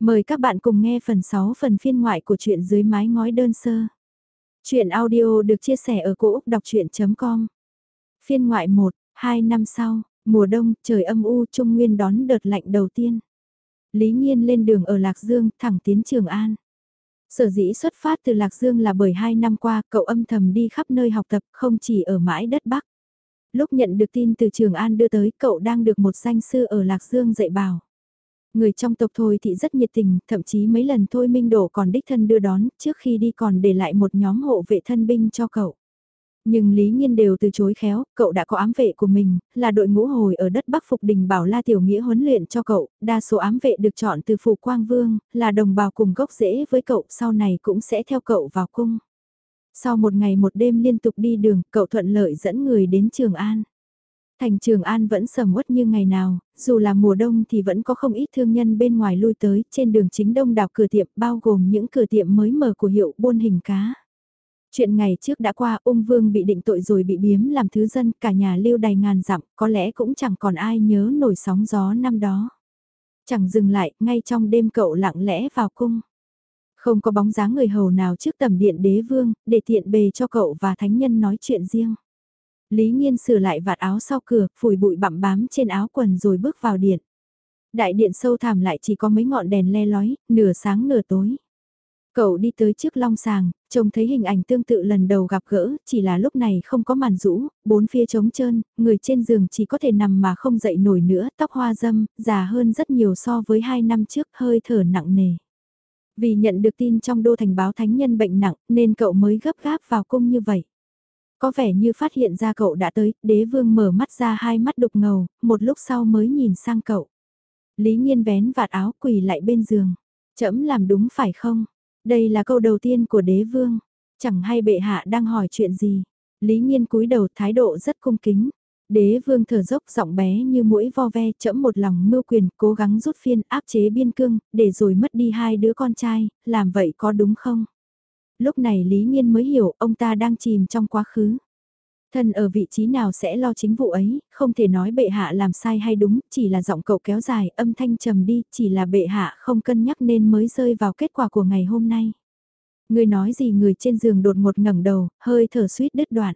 Mời các bạn cùng nghe phần 6 phần phiên ngoại của truyện dưới mái ngói đơn sơ. Chuyện audio được chia sẻ ở cỗ đọc chuyện.com Phiên ngoại 1, 2 năm sau, mùa đông, trời âm u, Trung Nguyên đón đợt lạnh đầu tiên. Lý Nhiên lên đường ở Lạc Dương, thẳng tiến Trường An. Sở dĩ xuất phát từ Lạc Dương là bởi hai năm qua cậu âm thầm đi khắp nơi học tập không chỉ ở mãi đất Bắc. Lúc nhận được tin từ Trường An đưa tới cậu đang được một danh sư ở Lạc Dương dạy bảo. Người trong tộc Thôi thì rất nhiệt tình, thậm chí mấy lần Thôi Minh Đổ còn đích thân đưa đón, trước khi đi còn để lại một nhóm hộ vệ thân binh cho cậu. Nhưng Lý Nhiên đều từ chối khéo, cậu đã có ám vệ của mình, là đội ngũ hồi ở đất Bắc Phục Đình Bảo La Tiểu Nghĩa huấn luyện cho cậu, đa số ám vệ được chọn từ Phủ Quang Vương, là đồng bào cùng gốc rễ với cậu, sau này cũng sẽ theo cậu vào cung. Sau một ngày một đêm liên tục đi đường, cậu thuận lợi dẫn người đến Trường An. Thành Trường An vẫn sầm uất như ngày nào, dù là mùa đông thì vẫn có không ít thương nhân bên ngoài lui tới, trên đường chính đông đảo cửa tiệm bao gồm những cửa tiệm mới mở của hiệu buôn hình cá. Chuyện ngày trước đã qua, ung vương bị định tội rồi bị biếm làm thứ dân, cả nhà lưu đầy ngàn dặm, có lẽ cũng chẳng còn ai nhớ nổi sóng gió năm đó. Chẳng dừng lại, ngay trong đêm cậu lặng lẽ vào cung. Không có bóng dáng người hầu nào trước tầm điện đế vương, để tiện bề cho cậu và thánh nhân nói chuyện riêng. Lý Nhiên sửa lại vạt áo sau cửa, phủi bụi bặm bám trên áo quần rồi bước vào điện. Đại điện sâu thẳm lại chỉ có mấy ngọn đèn le lói, nửa sáng nửa tối. Cậu đi tới trước long sàng, trông thấy hình ảnh tương tự lần đầu gặp gỡ, chỉ là lúc này không có màn rũ, bốn phía trống trơn, người trên giường chỉ có thể nằm mà không dậy nổi nữa, tóc hoa dâm, già hơn rất nhiều so với hai năm trước, hơi thở nặng nề. Vì nhận được tin trong đô thành báo thánh nhân bệnh nặng, nên cậu mới gấp gáp vào cung như vậy. Có vẻ như phát hiện ra cậu đã tới, đế vương mở mắt ra hai mắt đục ngầu, một lúc sau mới nhìn sang cậu. Lý Nhiên vén vạt áo quỳ lại bên giường. Chấm làm đúng phải không? Đây là câu đầu tiên của đế vương. Chẳng hay bệ hạ đang hỏi chuyện gì. Lý Nhiên cúi đầu thái độ rất cung kính. Đế vương thở dốc giọng bé như mũi vo ve chẫm một lòng mưu quyền cố gắng rút phiên áp chế biên cương để rồi mất đi hai đứa con trai, làm vậy có đúng không? Lúc này Lý Nhiên mới hiểu ông ta đang chìm trong quá khứ. Thân ở vị trí nào sẽ lo chính vụ ấy, không thể nói bệ hạ làm sai hay đúng, chỉ là giọng cậu kéo dài, âm thanh trầm đi, chỉ là bệ hạ không cân nhắc nên mới rơi vào kết quả của ngày hôm nay. Người nói gì người trên giường đột ngột ngẩng đầu, hơi thở suýt đứt đoạn.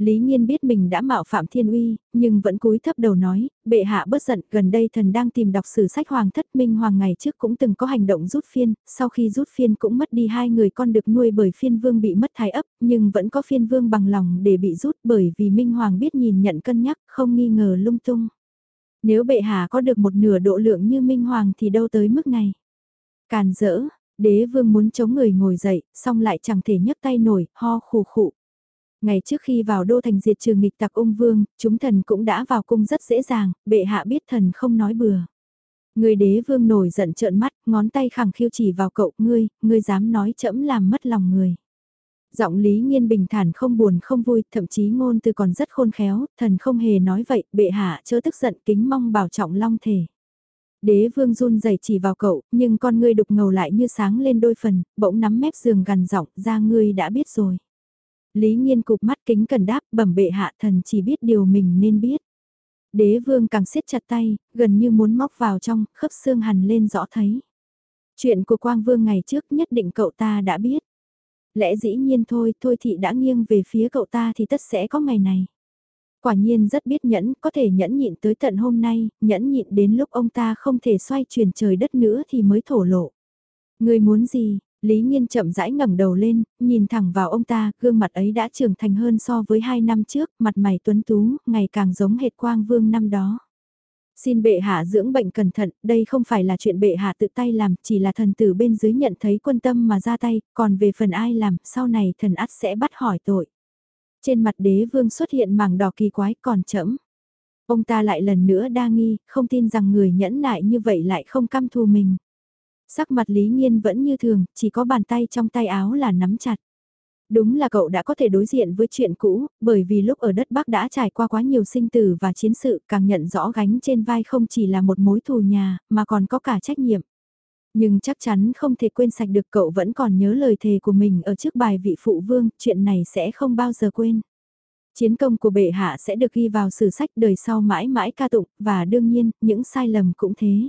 Lý Nhiên biết mình đã mạo phạm thiên uy, nhưng vẫn cúi thấp đầu nói, bệ hạ bất giận, gần đây thần đang tìm đọc sử sách hoàng thất minh hoàng ngày trước cũng từng có hành động rút phiên, sau khi rút phiên cũng mất đi hai người con được nuôi bởi phiên vương bị mất thái ấp, nhưng vẫn có phiên vương bằng lòng để bị rút bởi vì minh hoàng biết nhìn nhận cân nhắc, không nghi ngờ lung tung. Nếu bệ hạ có được một nửa độ lượng như minh hoàng thì đâu tới mức này. Càn dỡ, đế vương muốn chống người ngồi dậy, xong lại chẳng thể nhấc tay nổi, ho khù khụ. Ngày trước khi vào đô thành diệt trường nghịch tặc ung vương, chúng thần cũng đã vào cung rất dễ dàng, bệ hạ biết thần không nói bừa. Người đế vương nổi giận trợn mắt, ngón tay khẳng khiêu chỉ vào cậu, ngươi, ngươi dám nói chẫm làm mất lòng người. Giọng Lý Nhiên bình thản không buồn không vui, thậm chí ngôn từ còn rất khôn khéo, thần không hề nói vậy, bệ hạ chớ tức giận kính mong bảo trọng long thể. Đế vương run rẩy chỉ vào cậu, nhưng con ngươi đục ngầu lại như sáng lên đôi phần, bỗng nắm mép giường gần giọng ra ngươi đã biết rồi. Lý Nhiên cụp mắt kính cần đáp bẩm bệ hạ thần chỉ biết điều mình nên biết. Đế vương càng siết chặt tay, gần như muốn móc vào trong, khớp xương hằn lên rõ thấy. Chuyện của Quang Vương ngày trước nhất định cậu ta đã biết. Lẽ dĩ nhiên thôi, thôi thị đã nghiêng về phía cậu ta thì tất sẽ có ngày này. Quả nhiên rất biết nhẫn, có thể nhẫn nhịn tới tận hôm nay, nhẫn nhịn đến lúc ông ta không thể xoay chuyển trời đất nữa thì mới thổ lộ. Người muốn gì, Lý Nhiên chậm rãi ngẩng đầu lên, nhìn thẳng vào ông ta, gương mặt ấy đã trưởng thành hơn so với hai năm trước, mặt mày tuấn tú, ngày càng giống hệt quang vương năm đó. Xin bệ hạ dưỡng bệnh cẩn thận, đây không phải là chuyện bệ hạ tự tay làm, chỉ là thần tử bên dưới nhận thấy quân tâm mà ra tay, còn về phần ai làm, sau này thần ắt sẽ bắt hỏi tội. Trên mặt đế vương xuất hiện mảng đỏ kỳ quái còn chậm. Ông ta lại lần nữa đa nghi, không tin rằng người nhẫn nại như vậy lại không căm thù mình. Sắc mặt Lý Nhiên vẫn như thường, chỉ có bàn tay trong tay áo là nắm chặt. Đúng là cậu đã có thể đối diện với chuyện cũ, bởi vì lúc ở đất Bắc đã trải qua quá nhiều sinh tử và chiến sự càng nhận rõ gánh trên vai không chỉ là một mối thù nhà, mà còn có cả trách nhiệm. Nhưng chắc chắn không thể quên sạch được cậu vẫn còn nhớ lời thề của mình ở trước bài vị phụ vương, chuyện này sẽ không bao giờ quên. Chiến công của bệ hạ sẽ được ghi vào sử sách đời sau mãi mãi ca tụng, và đương nhiên, những sai lầm cũng thế.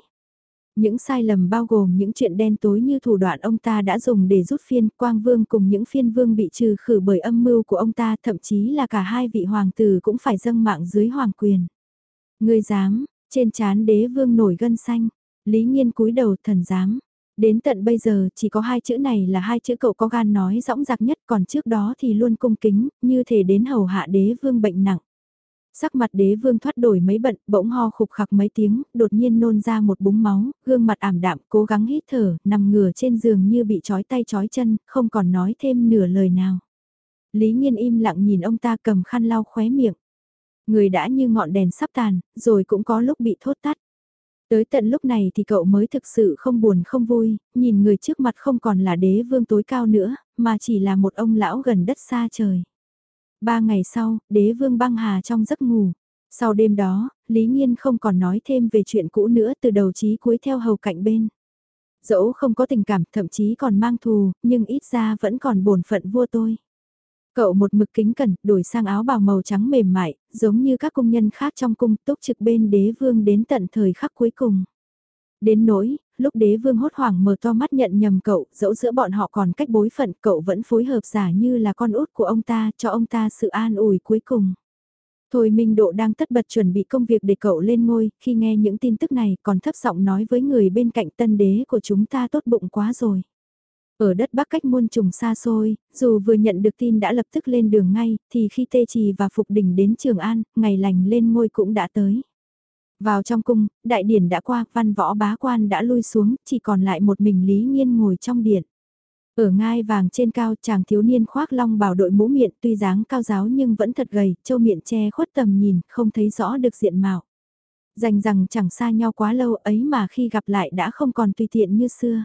Những sai lầm bao gồm những chuyện đen tối như thủ đoạn ông ta đã dùng để rút phiên quang vương cùng những phiên vương bị trừ khử bởi âm mưu của ông ta thậm chí là cả hai vị hoàng tử cũng phải dâng mạng dưới hoàng quyền. người dám, trên chán đế vương nổi gân xanh, lý nghiên cúi đầu thần dám. Đến tận bây giờ chỉ có hai chữ này là hai chữ cậu có gan nói rõng rạc nhất còn trước đó thì luôn cung kính, như thể đến hầu hạ đế vương bệnh nặng. Sắc mặt đế vương thoát đổi mấy bận, bỗng ho khục khặc mấy tiếng, đột nhiên nôn ra một búng máu, gương mặt ảm đạm, cố gắng hít thở, nằm ngửa trên giường như bị trói tay trói chân, không còn nói thêm nửa lời nào. Lý Nhiên im lặng nhìn ông ta cầm khăn lau khóe miệng. Người đã như ngọn đèn sắp tàn, rồi cũng có lúc bị thốt tắt. Tới tận lúc này thì cậu mới thực sự không buồn không vui, nhìn người trước mặt không còn là đế vương tối cao nữa, mà chỉ là một ông lão gần đất xa trời. Ba ngày sau, đế vương băng hà trong giấc ngủ. Sau đêm đó, Lý Nhiên không còn nói thêm về chuyện cũ nữa từ đầu chí cuối theo hầu cạnh bên. Dẫu không có tình cảm, thậm chí còn mang thù, nhưng ít ra vẫn còn bổn phận vua tôi. Cậu một mực kính cẩn, đổi sang áo bào màu trắng mềm mại, giống như các công nhân khác trong cung túc trực bên đế vương đến tận thời khắc cuối cùng. Đến nỗi, lúc đế vương hốt hoảng mở to mắt nhận nhầm cậu, dẫu giữa bọn họ còn cách bối phận, cậu vẫn phối hợp giả như là con út của ông ta, cho ông ta sự an ủi cuối cùng. Thôi Minh Độ đang tất bật chuẩn bị công việc để cậu lên ngôi, khi nghe những tin tức này còn thấp giọng nói với người bên cạnh tân đế của chúng ta tốt bụng quá rồi. Ở đất Bắc cách muôn trùng xa xôi, dù vừa nhận được tin đã lập tức lên đường ngay, thì khi Tê Trì và Phục Đình đến Trường An, ngày lành lên ngôi cũng đã tới. Vào trong cung, đại điển đã qua, văn võ bá quan đã lui xuống, chỉ còn lại một mình Lý Nhiên ngồi trong điện. Ở ngai vàng trên cao chàng thiếu niên khoác long bảo đội mũ miệng tuy dáng cao giáo nhưng vẫn thật gầy, châu miệng che khuất tầm nhìn, không thấy rõ được diện mạo. Dành rằng chẳng xa nhau quá lâu ấy mà khi gặp lại đã không còn tùy tiện như xưa.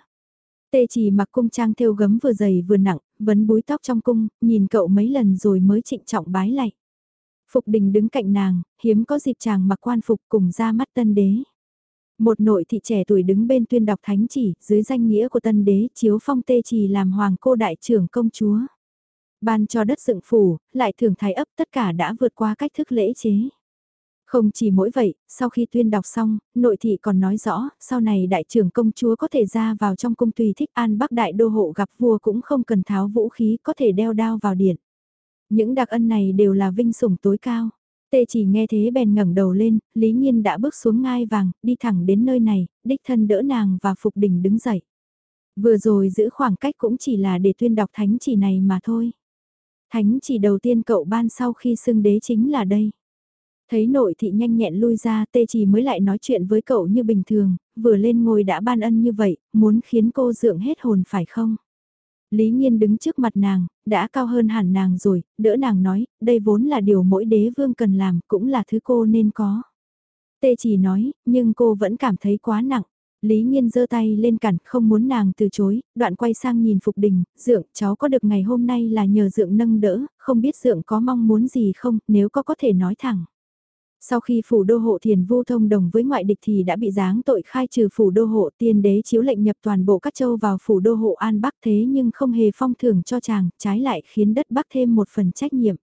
Tê chỉ mặc cung trang thêu gấm vừa dày vừa nặng, vấn búi tóc trong cung, nhìn cậu mấy lần rồi mới trịnh trọng bái lạy. Phục đình đứng cạnh nàng, hiếm có dịp chàng mặc quan phục cùng ra mắt tân đế. Một nội thị trẻ tuổi đứng bên tuyên đọc thánh chỉ, dưới danh nghĩa của tân đế chiếu phong tê trì làm hoàng cô đại trưởng công chúa. Ban cho đất dựng phủ, lại thường thái ấp tất cả đã vượt qua cách thức lễ chế. Không chỉ mỗi vậy, sau khi tuyên đọc xong, nội thị còn nói rõ, sau này đại trưởng công chúa có thể ra vào trong cung tùy thích an bắc đại đô hộ gặp vua cũng không cần tháo vũ khí có thể đeo đao vào điện. Những đặc ân này đều là vinh sủng tối cao. Tê chỉ nghe thế bèn ngẩng đầu lên, Lý Nhiên đã bước xuống ngai vàng, đi thẳng đến nơi này, đích thân đỡ nàng và Phục Đình đứng dậy. Vừa rồi giữ khoảng cách cũng chỉ là để tuyên đọc thánh chỉ này mà thôi. Thánh chỉ đầu tiên cậu ban sau khi xưng đế chính là đây. Thấy nội thị nhanh nhẹn lui ra tê chỉ mới lại nói chuyện với cậu như bình thường, vừa lên ngồi đã ban ân như vậy, muốn khiến cô dưỡng hết hồn phải không? Lý Nhiên đứng trước mặt nàng, đã cao hơn hẳn nàng rồi, đỡ nàng nói, đây vốn là điều mỗi đế vương cần làm, cũng là thứ cô nên có. Tê chỉ nói, nhưng cô vẫn cảm thấy quá nặng. Lý Nhiên giơ tay lên cản, không muốn nàng từ chối, đoạn quay sang nhìn Phục Đình, Dượng, cháu có được ngày hôm nay là nhờ Dượng nâng đỡ, không biết Dượng có mong muốn gì không, nếu có có thể nói thẳng. Sau khi phủ đô hộ thiền vu thông đồng với ngoại địch thì đã bị giáng tội khai trừ phủ đô hộ tiên đế chiếu lệnh nhập toàn bộ các châu vào phủ đô hộ An Bắc thế nhưng không hề phong thưởng cho chàng, trái lại khiến đất Bắc thêm một phần trách nhiệm.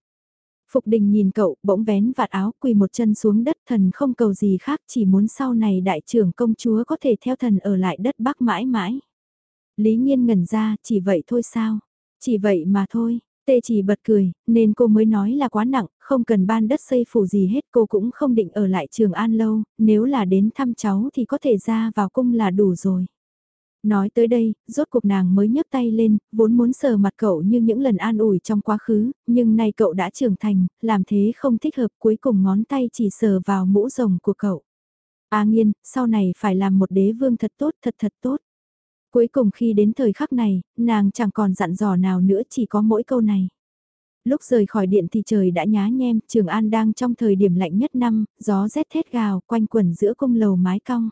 Phục đình nhìn cậu, bỗng vén vạt áo quỳ một chân xuống đất thần không cầu gì khác chỉ muốn sau này đại trưởng công chúa có thể theo thần ở lại đất Bắc mãi mãi. Lý nghiên ngẩn ra, chỉ vậy thôi sao? Chỉ vậy mà thôi, Tê chỉ bật cười, nên cô mới nói là quá nặng, không cần ban đất xây phủ gì hết cô cũng không định ở lại trường an lâu, nếu là đến thăm cháu thì có thể ra vào cung là đủ rồi. Nói tới đây, rốt cuộc nàng mới nhấc tay lên, vốn muốn sờ mặt cậu như những lần an ủi trong quá khứ, nhưng nay cậu đã trưởng thành, làm thế không thích hợp cuối cùng ngón tay chỉ sờ vào mũ rồng của cậu. A nghiên, sau này phải làm một đế vương thật tốt thật thật tốt. Cuối cùng khi đến thời khắc này, nàng chẳng còn dặn dò nào nữa chỉ có mỗi câu này. Lúc rời khỏi điện thì trời đã nhá nhem, Trường An đang trong thời điểm lạnh nhất năm, gió rét thét gào, quanh quẩn giữa cung lầu mái cong.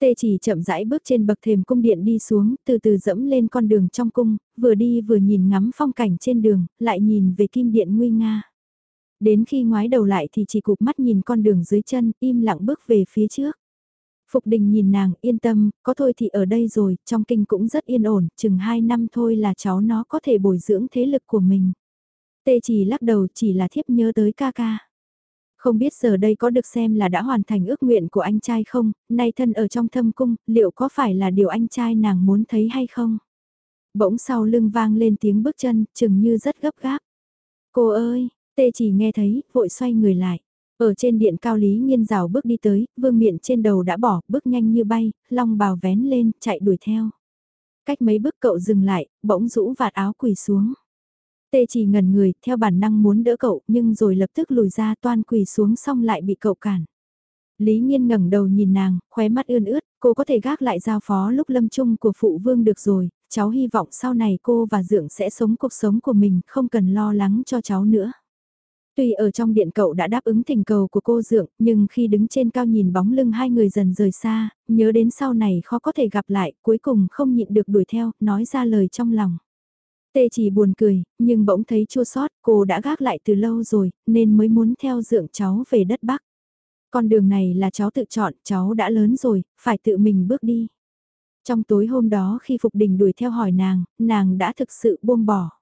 Tê chỉ chậm rãi bước trên bậc thềm cung điện đi xuống, từ từ dẫm lên con đường trong cung, vừa đi vừa nhìn ngắm phong cảnh trên đường, lại nhìn về kim điện nguy nga. Đến khi ngoái đầu lại thì chỉ cụp mắt nhìn con đường dưới chân, im lặng bước về phía trước. Phục đình nhìn nàng yên tâm, có thôi thì ở đây rồi, trong kinh cũng rất yên ổn, chừng 2 năm thôi là cháu nó có thể bồi dưỡng thế lực của mình. Tê chỉ lắc đầu chỉ là thiếp nhớ tới ca ca. Không biết giờ đây có được xem là đã hoàn thành ước nguyện của anh trai không, nay thân ở trong thâm cung, liệu có phải là điều anh trai nàng muốn thấy hay không? Bỗng sau lưng vang lên tiếng bước chân, chừng như rất gấp gáp. Cô ơi, tê chỉ nghe thấy, vội xoay người lại. Ở trên điện cao Lý Nghiên rào bước đi tới, vương miện trên đầu đã bỏ, bước nhanh như bay, long bào vén lên, chạy đuổi theo. Cách mấy bước cậu dừng lại, bỗng rũ vạt áo quỳ xuống. Tê chỉ ngần người, theo bản năng muốn đỡ cậu, nhưng rồi lập tức lùi ra toan quỳ xuống xong lại bị cậu cản. Lý Nhiên ngẩng đầu nhìn nàng, khóe mắt ươn ướt, cô có thể gác lại giao phó lúc lâm chung của phụ vương được rồi, cháu hy vọng sau này cô và Dượng sẽ sống cuộc sống của mình, không cần lo lắng cho cháu nữa. Tuy ở trong điện cậu đã đáp ứng thỉnh cầu của cô Dượng, nhưng khi đứng trên cao nhìn bóng lưng hai người dần rời xa, nhớ đến sau này khó có thể gặp lại, cuối cùng không nhịn được đuổi theo, nói ra lời trong lòng. Tê chỉ buồn cười, nhưng bỗng thấy chua sót, cô đã gác lại từ lâu rồi, nên mới muốn theo Dượng cháu về đất Bắc. Con đường này là cháu tự chọn, cháu đã lớn rồi, phải tự mình bước đi. Trong tối hôm đó khi Phục Đình đuổi theo hỏi nàng, nàng đã thực sự buông bỏ.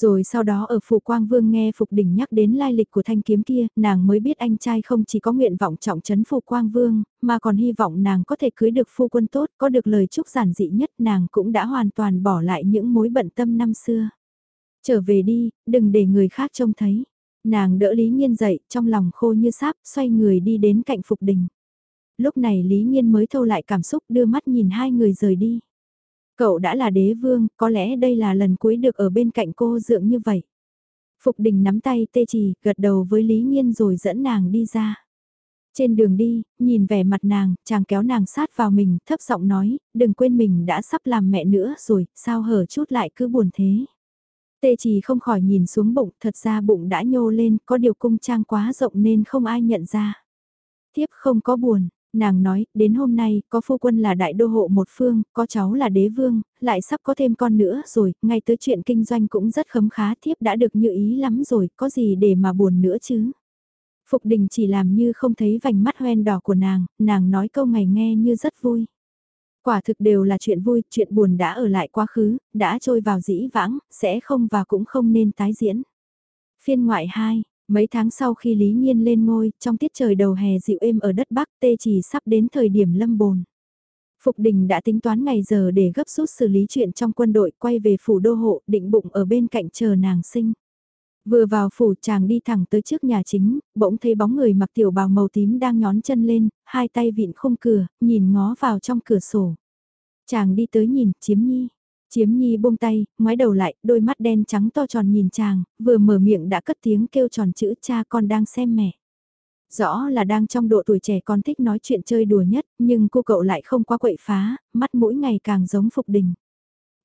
Rồi sau đó ở Phủ Quang Vương nghe Phục Đình nhắc đến lai lịch của thanh kiếm kia, nàng mới biết anh trai không chỉ có nguyện vọng trọng trấn Phủ Quang Vương, mà còn hy vọng nàng có thể cưới được phu quân tốt, có được lời chúc giản dị nhất nàng cũng đã hoàn toàn bỏ lại những mối bận tâm năm xưa. Trở về đi, đừng để người khác trông thấy. Nàng đỡ Lý Nhiên dậy, trong lòng khô như sáp, xoay người đi đến cạnh Phục Đình. Lúc này Lý Nhiên mới thâu lại cảm xúc đưa mắt nhìn hai người rời đi. Cậu đã là đế vương, có lẽ đây là lần cuối được ở bên cạnh cô dưỡng như vậy. Phục đình nắm tay tê trì, gật đầu với Lý Nhiên rồi dẫn nàng đi ra. Trên đường đi, nhìn vẻ mặt nàng, chàng kéo nàng sát vào mình, thấp giọng nói, đừng quên mình đã sắp làm mẹ nữa rồi, sao hở chút lại cứ buồn thế. Tê chỉ không khỏi nhìn xuống bụng, thật ra bụng đã nhô lên, có điều cung trang quá rộng nên không ai nhận ra. Tiếp không có buồn, nàng nói, đến hôm nay, có phu quân là đại đô hộ một phương, có cháu là đế vương, lại sắp có thêm con nữa rồi, ngay tới chuyện kinh doanh cũng rất khấm khá thiếp đã được như ý lắm rồi, có gì để mà buồn nữa chứ. Phục đình chỉ làm như không thấy vành mắt hoen đỏ của nàng, nàng nói câu ngày nghe như rất vui. Quả thực đều là chuyện vui, chuyện buồn đã ở lại quá khứ, đã trôi vào dĩ vãng, sẽ không và cũng không nên tái diễn. Phiên ngoại 2, mấy tháng sau khi Lý Nhiên lên ngôi, trong tiết trời đầu hè dịu êm ở đất Bắc tê chỉ sắp đến thời điểm lâm bồn. Phục đình đã tính toán ngày giờ để gấp rút xử lý chuyện trong quân đội quay về phủ đô hộ định bụng ở bên cạnh chờ nàng sinh. Vừa vào phủ chàng đi thẳng tới trước nhà chính, bỗng thấy bóng người mặc tiểu bào màu tím đang nhón chân lên, hai tay vịn khung cửa, nhìn ngó vào trong cửa sổ. Chàng đi tới nhìn, chiếm nhi. Chiếm nhi buông tay, ngoái đầu lại, đôi mắt đen trắng to tròn nhìn chàng, vừa mở miệng đã cất tiếng kêu tròn chữ cha con đang xem mẹ. Rõ là đang trong độ tuổi trẻ con thích nói chuyện chơi đùa nhất, nhưng cô cậu lại không quá quậy phá, mắt mỗi ngày càng giống Phục Đình.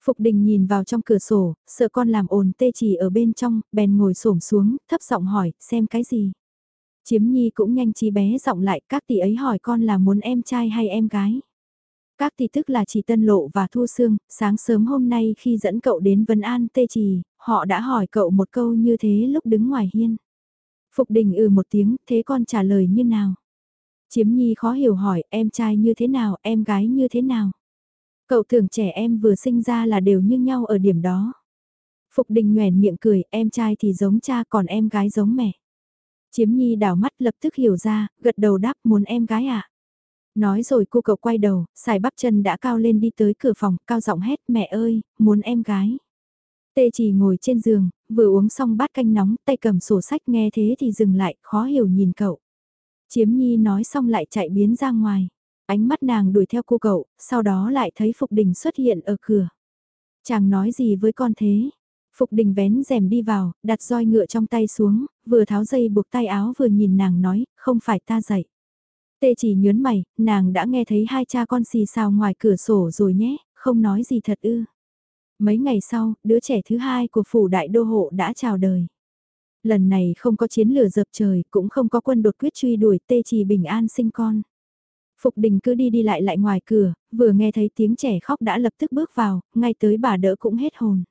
Phục Đình nhìn vào trong cửa sổ, sợ con làm ồn tê chỉ ở bên trong, bèn ngồi xổm xuống, thấp giọng hỏi, xem cái gì. Chiếm Nhi cũng nhanh trí bé giọng lại, các tỷ ấy hỏi con là muốn em trai hay em gái. Các tỷ tức là chỉ Tân Lộ và Thu Sương, sáng sớm hôm nay khi dẫn cậu đến Vân An Tê Trì, họ đã hỏi cậu một câu như thế lúc đứng ngoài hiên. Phục Đình ừ một tiếng, thế con trả lời như nào? Chiếm Nhi khó hiểu hỏi, em trai như thế nào, em gái như thế nào? Cậu tưởng trẻ em vừa sinh ra là đều như nhau ở điểm đó. Phục đình nhoèn miệng cười, em trai thì giống cha còn em gái giống mẹ. Chiếm nhi đảo mắt lập tức hiểu ra, gật đầu đáp muốn em gái à. Nói rồi cô cậu quay đầu, xài bắp chân đã cao lên đi tới cửa phòng, cao giọng hét mẹ ơi, muốn em gái. Tê chỉ ngồi trên giường, vừa uống xong bát canh nóng, tay cầm sổ sách nghe thế thì dừng lại, khó hiểu nhìn cậu. Chiếm nhi nói xong lại chạy biến ra ngoài. Ánh mắt nàng đuổi theo cô cậu, sau đó lại thấy Phục Đình xuất hiện ở cửa. Chàng nói gì với con thế? Phục Đình vén rèm đi vào, đặt roi ngựa trong tay xuống, vừa tháo dây buộc tay áo vừa nhìn nàng nói, không phải ta dạy. Tê chỉ nhớn mày, nàng đã nghe thấy hai cha con xì xào ngoài cửa sổ rồi nhé, không nói gì thật ư. Mấy ngày sau, đứa trẻ thứ hai của phủ đại đô hộ đã chào đời. Lần này không có chiến lửa dập trời, cũng không có quân đột quyết truy đuổi tê chỉ bình an sinh con. Phục đình cứ đi đi lại lại ngoài cửa, vừa nghe thấy tiếng trẻ khóc đã lập tức bước vào, ngay tới bà đỡ cũng hết hồn.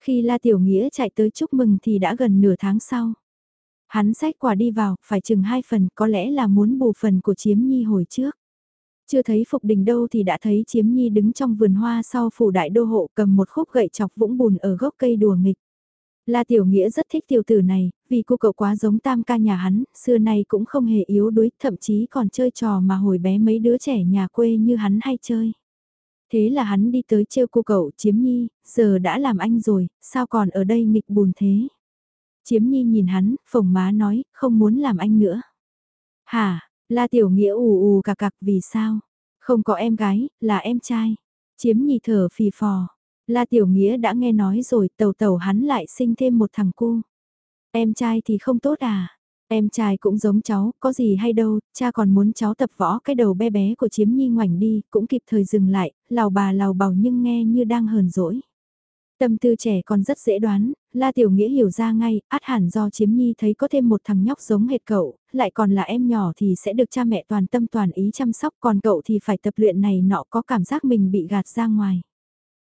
Khi La Tiểu Nghĩa chạy tới chúc mừng thì đã gần nửa tháng sau. Hắn xách quà đi vào, phải chừng hai phần, có lẽ là muốn bù phần của chiếm nhi hồi trước. Chưa thấy Phục Đình đâu thì đã thấy chiếm nhi đứng trong vườn hoa sau phủ đại đô hộ cầm một khúc gậy chọc vũng bùn ở gốc cây đùa nghịch. La Tiểu Nghĩa rất thích tiểu tử này, vì cô cậu quá giống tam ca nhà hắn, xưa nay cũng không hề yếu đuối, thậm chí còn chơi trò mà hồi bé mấy đứa trẻ nhà quê như hắn hay chơi. Thế là hắn đi tới trêu cô cậu chiếm nhi, giờ đã làm anh rồi, sao còn ở đây nghịch bùn thế? Chiếm nhi nhìn hắn, phồng má nói, không muốn làm anh nữa. Hả, La Tiểu Nghĩa ù ù cà cặc vì sao? Không có em gái, là em trai. Chiếm nhi thở phì phò. La Tiểu Nghĩa đã nghe nói rồi tàu tàu hắn lại sinh thêm một thằng cu. Em trai thì không tốt à? Em trai cũng giống cháu, có gì hay đâu, cha còn muốn cháu tập võ cái đầu bé bé của chiếm nhi ngoảnh đi, cũng kịp thời dừng lại, lào bà lào bảo nhưng nghe như đang hờn dỗi. Tâm tư trẻ còn rất dễ đoán, La Tiểu Nghĩa hiểu ra ngay, át hẳn do chiếm nhi thấy có thêm một thằng nhóc giống hệt cậu, lại còn là em nhỏ thì sẽ được cha mẹ toàn tâm toàn ý chăm sóc còn cậu thì phải tập luyện này nọ có cảm giác mình bị gạt ra ngoài.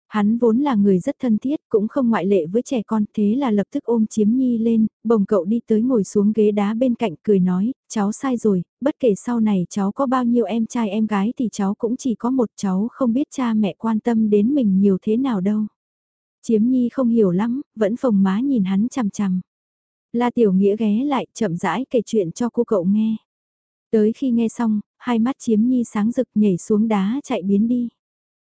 Hắn vốn là người rất thân thiết, cũng không ngoại lệ với trẻ con, thế là lập tức ôm chiếm nhi lên, bồng cậu đi tới ngồi xuống ghế đá bên cạnh cười nói, cháu sai rồi, bất kể sau này cháu có bao nhiêu em trai em gái thì cháu cũng chỉ có một cháu không biết cha mẹ quan tâm đến mình nhiều thế nào đâu. Chiếm nhi không hiểu lắm, vẫn phồng má nhìn hắn chằm chằm. La Tiểu Nghĩa ghé lại chậm rãi kể chuyện cho cô cậu nghe. Tới khi nghe xong, hai mắt chiếm nhi sáng rực nhảy xuống đá chạy biến đi.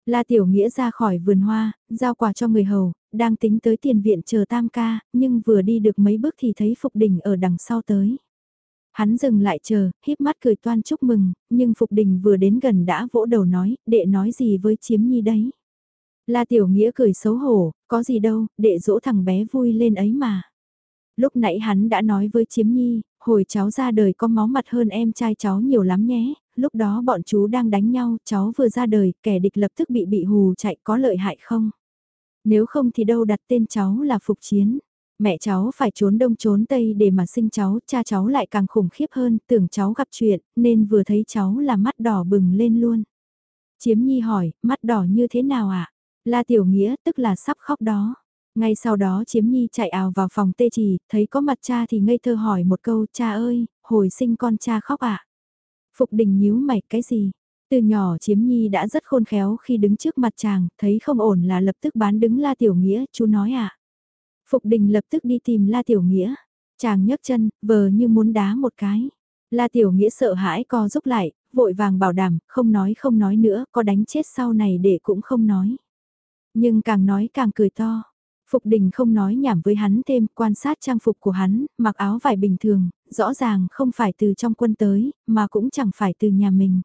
La Tiểu Nghĩa ra khỏi vườn hoa, giao quà cho người hầu, đang tính tới tiền viện chờ tam ca, nhưng vừa đi được mấy bước thì thấy Phục Đình ở đằng sau tới. Hắn dừng lại chờ, híp mắt cười toan chúc mừng, nhưng Phục Đình vừa đến gần đã vỗ đầu nói, đệ nói gì với chiếm nhi đấy. La Tiểu Nghĩa cười xấu hổ, có gì đâu, đệ dỗ thằng bé vui lên ấy mà. Lúc nãy hắn đã nói với chiếm nhi, hồi cháu ra đời có máu mặt hơn em trai cháu nhiều lắm nhé, lúc đó bọn chú đang đánh nhau, cháu vừa ra đời, kẻ địch lập tức bị bị hù chạy có lợi hại không? Nếu không thì đâu đặt tên cháu là Phục Chiến. Mẹ cháu phải trốn đông trốn tây để mà sinh cháu, cha cháu lại càng khủng khiếp hơn, tưởng cháu gặp chuyện, nên vừa thấy cháu là mắt đỏ bừng lên luôn. Chiếm Nhi hỏi, mắt đỏ như thế nào ạ? À? La Tiểu Nghĩa, tức là sắp khóc đó. Ngay sau đó Chiếm Nhi chạy ào vào phòng tê trì, thấy có mặt cha thì ngây thơ hỏi một câu, cha ơi, hồi sinh con cha khóc ạ. À? Phục đình nhíu mày cái gì? Từ nhỏ chiếm nhi đã rất khôn khéo khi đứng trước mặt chàng, thấy không ổn là lập tức bán đứng La Tiểu Nghĩa, chú nói à. Phục đình lập tức đi tìm La Tiểu Nghĩa. Chàng nhấc chân, vờ như muốn đá một cái. La Tiểu Nghĩa sợ hãi co giúp lại, vội vàng bảo đảm, không nói không nói nữa, có đánh chết sau này để cũng không nói. Nhưng càng nói càng cười to. Phục đình không nói nhảm với hắn thêm, quan sát trang phục của hắn, mặc áo vải bình thường, rõ ràng không phải từ trong quân tới, mà cũng chẳng phải từ nhà mình.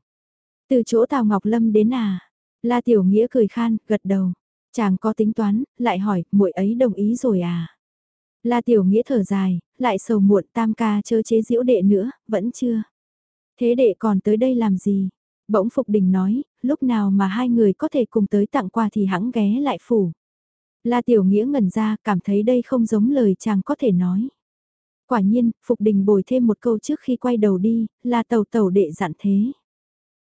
Từ chỗ Tào Ngọc Lâm đến à? La Tiểu Nghĩa cười khan, gật đầu. Chàng có tính toán, lại hỏi, muội ấy đồng ý rồi à? La Tiểu Nghĩa thở dài, lại sầu muộn tam ca chớ chế diễu đệ nữa, vẫn chưa. Thế đệ còn tới đây làm gì? Bỗng Phục Đình nói, lúc nào mà hai người có thể cùng tới tặng quà thì hãng ghé lại phủ. La Tiểu Nghĩa ngẩn ra, cảm thấy đây không giống lời chàng có thể nói. Quả nhiên, Phục Đình bồi thêm một câu trước khi quay đầu đi, là tàu tàu đệ dặn thế.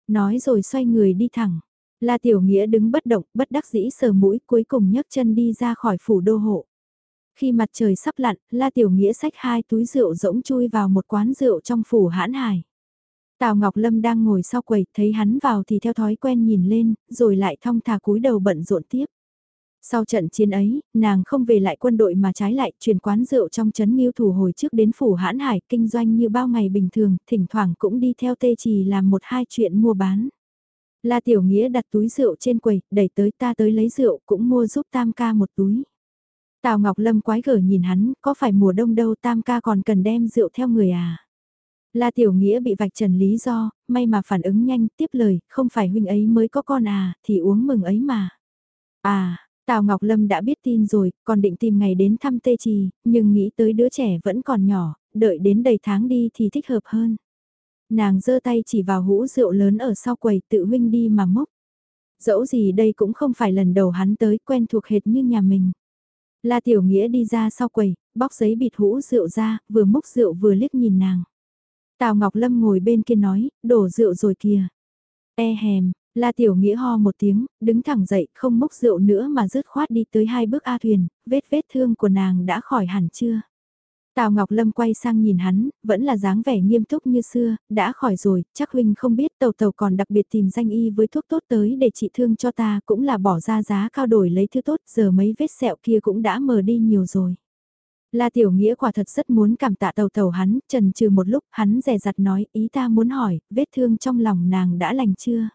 Nói rồi xoay người đi thẳng. La Tiểu Nghĩa đứng bất động, bất đắc dĩ sờ mũi cuối cùng nhấc chân đi ra khỏi phủ đô hộ. Khi mặt trời sắp lặn, La Tiểu Nghĩa xách hai túi rượu rỗng chui vào một quán rượu trong phủ hãn hải. Tào Ngọc Lâm đang ngồi sau quầy, thấy hắn vào thì theo thói quen nhìn lên, rồi lại thong thả cúi đầu bận rộn tiếp. Sau trận chiến ấy, nàng không về lại quân đội mà trái lại chuyển quán rượu trong chấn nghiêu thủ hồi trước đến phủ hãn hải kinh doanh như bao ngày bình thường, thỉnh thoảng cũng đi theo tê trì làm một hai chuyện mua bán. La Tiểu Nghĩa đặt túi rượu trên quầy, đẩy tới ta tới lấy rượu cũng mua giúp Tam ca một túi. Tào Ngọc Lâm quái gở nhìn hắn, có phải mùa đông đâu Tam ca còn cần đem rượu theo người à? La Tiểu Nghĩa bị vạch trần lý do, may mà phản ứng nhanh, tiếp lời, không phải huynh ấy mới có con à, thì uống mừng ấy mà. À, Tào Ngọc Lâm đã biết tin rồi, còn định tìm ngày đến thăm Tê Trì, nhưng nghĩ tới đứa trẻ vẫn còn nhỏ, đợi đến đầy tháng đi thì thích hợp hơn. Nàng giơ tay chỉ vào hũ rượu lớn ở sau quầy tự huynh đi mà mốc. Dẫu gì đây cũng không phải lần đầu hắn tới quen thuộc hệt như nhà mình. La Tiểu Nghĩa đi ra sau quầy, bóc giấy bịt hũ rượu ra, vừa múc rượu vừa liếc nhìn nàng. Tào Ngọc Lâm ngồi bên kia nói, đổ rượu rồi kìa. E hèm, La Tiểu Nghĩa ho một tiếng, đứng thẳng dậy, không mốc rượu nữa mà rứt khoát đi tới hai bước A thuyền, vết vết thương của nàng đã khỏi hẳn chưa? Tào Ngọc Lâm quay sang nhìn hắn, vẫn là dáng vẻ nghiêm túc như xưa, đã khỏi rồi, chắc huynh không biết tàu tàu còn đặc biệt tìm danh y với thuốc tốt tới để trị thương cho ta cũng là bỏ ra giá cao đổi lấy thứ tốt, giờ mấy vết sẹo kia cũng đã mờ đi nhiều rồi. La Tiểu Nghĩa quả thật rất muốn cảm tạ tàu tàu hắn, trần trừ một lúc, hắn rè rặt nói, ý ta muốn hỏi, vết thương trong lòng nàng đã lành chưa?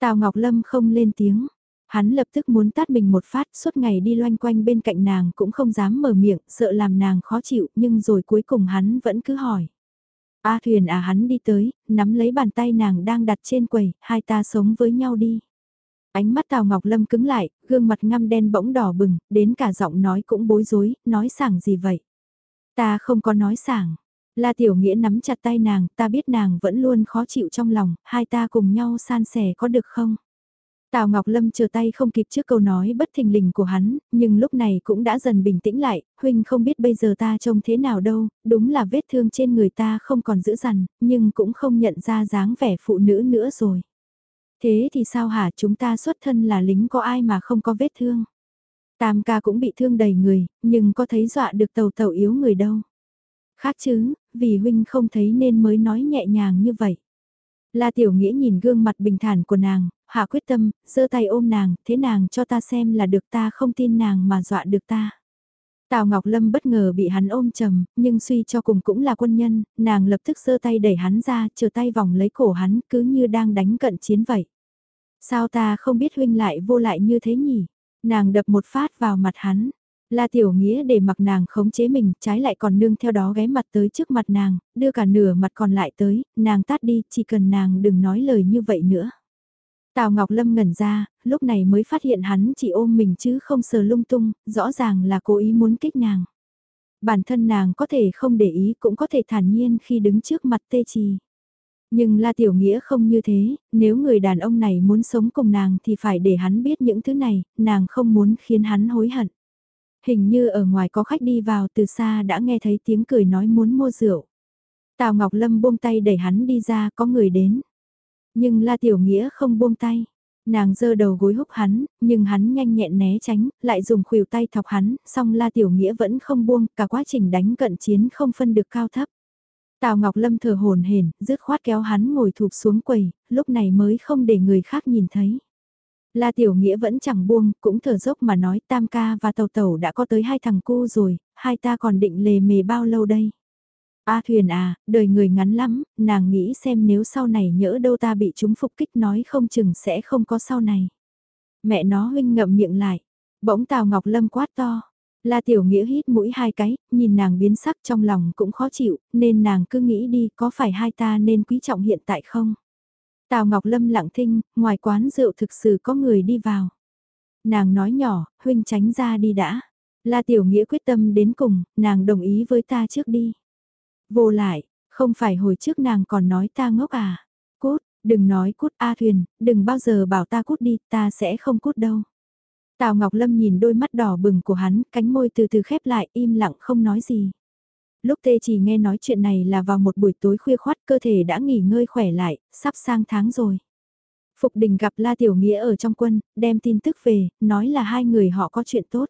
Tào Ngọc Lâm không lên tiếng, hắn lập tức muốn tát mình một phát, suốt ngày đi loanh quanh bên cạnh nàng cũng không dám mở miệng, sợ làm nàng khó chịu, nhưng rồi cuối cùng hắn vẫn cứ hỏi. A thuyền à hắn đi tới, nắm lấy bàn tay nàng đang đặt trên quầy, hai ta sống với nhau đi. Ánh mắt Tào Ngọc Lâm cứng lại, gương mặt ngăm đen bỗng đỏ bừng, đến cả giọng nói cũng bối rối, nói sảng gì vậy? Ta không có nói sảng. La Tiểu Nghĩa nắm chặt tay nàng, ta biết nàng vẫn luôn khó chịu trong lòng, hai ta cùng nhau san sẻ có được không? Tào Ngọc Lâm chờ tay không kịp trước câu nói bất thình lình của hắn, nhưng lúc này cũng đã dần bình tĩnh lại, huynh không biết bây giờ ta trông thế nào đâu, đúng là vết thương trên người ta không còn dữ dằn, nhưng cũng không nhận ra dáng vẻ phụ nữ nữa rồi. Thế thì sao hả chúng ta xuất thân là lính có ai mà không có vết thương. Tam ca cũng bị thương đầy người, nhưng có thấy dọa được tàu tàu yếu người đâu. Khác chứ, vì huynh không thấy nên mới nói nhẹ nhàng như vậy. La Tiểu Nghĩa nhìn gương mặt bình thản của nàng, hạ quyết tâm, giơ tay ôm nàng, thế nàng cho ta xem là được ta không tin nàng mà dọa được ta. Tào Ngọc Lâm bất ngờ bị hắn ôm chầm, nhưng suy cho cùng cũng là quân nhân, nàng lập tức giơ tay đẩy hắn ra, chờ tay vòng lấy cổ hắn cứ như đang đánh cận chiến vậy. Sao ta không biết huynh lại vô lại như thế nhỉ? Nàng đập một phát vào mặt hắn. La Tiểu Nghĩa để mặc nàng khống chế mình, trái lại còn nương theo đó ghé mặt tới trước mặt nàng, đưa cả nửa mặt còn lại tới, nàng tát đi, chỉ cần nàng đừng nói lời như vậy nữa. Tào Ngọc Lâm ngẩn ra, lúc này mới phát hiện hắn chỉ ôm mình chứ không sờ lung tung, rõ ràng là cố ý muốn kích nàng. Bản thân nàng có thể không để ý cũng có thể thản nhiên khi đứng trước mặt tê trì. Nhưng La Tiểu Nghĩa không như thế, nếu người đàn ông này muốn sống cùng nàng thì phải để hắn biết những thứ này, nàng không muốn khiến hắn hối hận. Hình như ở ngoài có khách đi vào từ xa đã nghe thấy tiếng cười nói muốn mua rượu. Tào Ngọc Lâm buông tay đẩy hắn đi ra có người đến. Nhưng La Tiểu Nghĩa không buông tay. Nàng giơ đầu gối húc hắn, nhưng hắn nhanh nhẹn né tránh, lại dùng khuỷu tay thọc hắn, song La Tiểu Nghĩa vẫn không buông, cả quá trình đánh cận chiến không phân được cao thấp. Tào Ngọc Lâm thở hồn hển, dứt khoát kéo hắn ngồi thụp xuống quầy, lúc này mới không để người khác nhìn thấy. La Tiểu Nghĩa vẫn chẳng buông, cũng thở dốc mà nói Tam ca và Tàu Tàu đã có tới hai thằng cu rồi, hai ta còn định lề mề bao lâu đây? A thuyền à, đời người ngắn lắm, nàng nghĩ xem nếu sau này nhỡ đâu ta bị chúng phục kích nói không chừng sẽ không có sau này. Mẹ nó huynh ngậm miệng lại, bỗng Tào Ngọc Lâm quát to. La Tiểu Nghĩa hít mũi hai cái, nhìn nàng biến sắc trong lòng cũng khó chịu, nên nàng cứ nghĩ đi có phải hai ta nên quý trọng hiện tại không? Tào Ngọc Lâm lặng thinh, ngoài quán rượu thực sự có người đi vào. Nàng nói nhỏ, huynh tránh ra đi đã. La Tiểu Nghĩa quyết tâm đến cùng, nàng đồng ý với ta trước đi. Vô lại, không phải hồi trước nàng còn nói ta ngốc à. Cút, đừng nói cút A Thuyền, đừng bao giờ bảo ta cút đi, ta sẽ không cút đâu. Tào Ngọc Lâm nhìn đôi mắt đỏ bừng của hắn, cánh môi từ từ khép lại, im lặng không nói gì. Lúc tê chỉ nghe nói chuyện này là vào một buổi tối khuya khoát cơ thể đã nghỉ ngơi khỏe lại, sắp sang tháng rồi. Phục đình gặp La Tiểu Nghĩa ở trong quân, đem tin tức về, nói là hai người họ có chuyện tốt.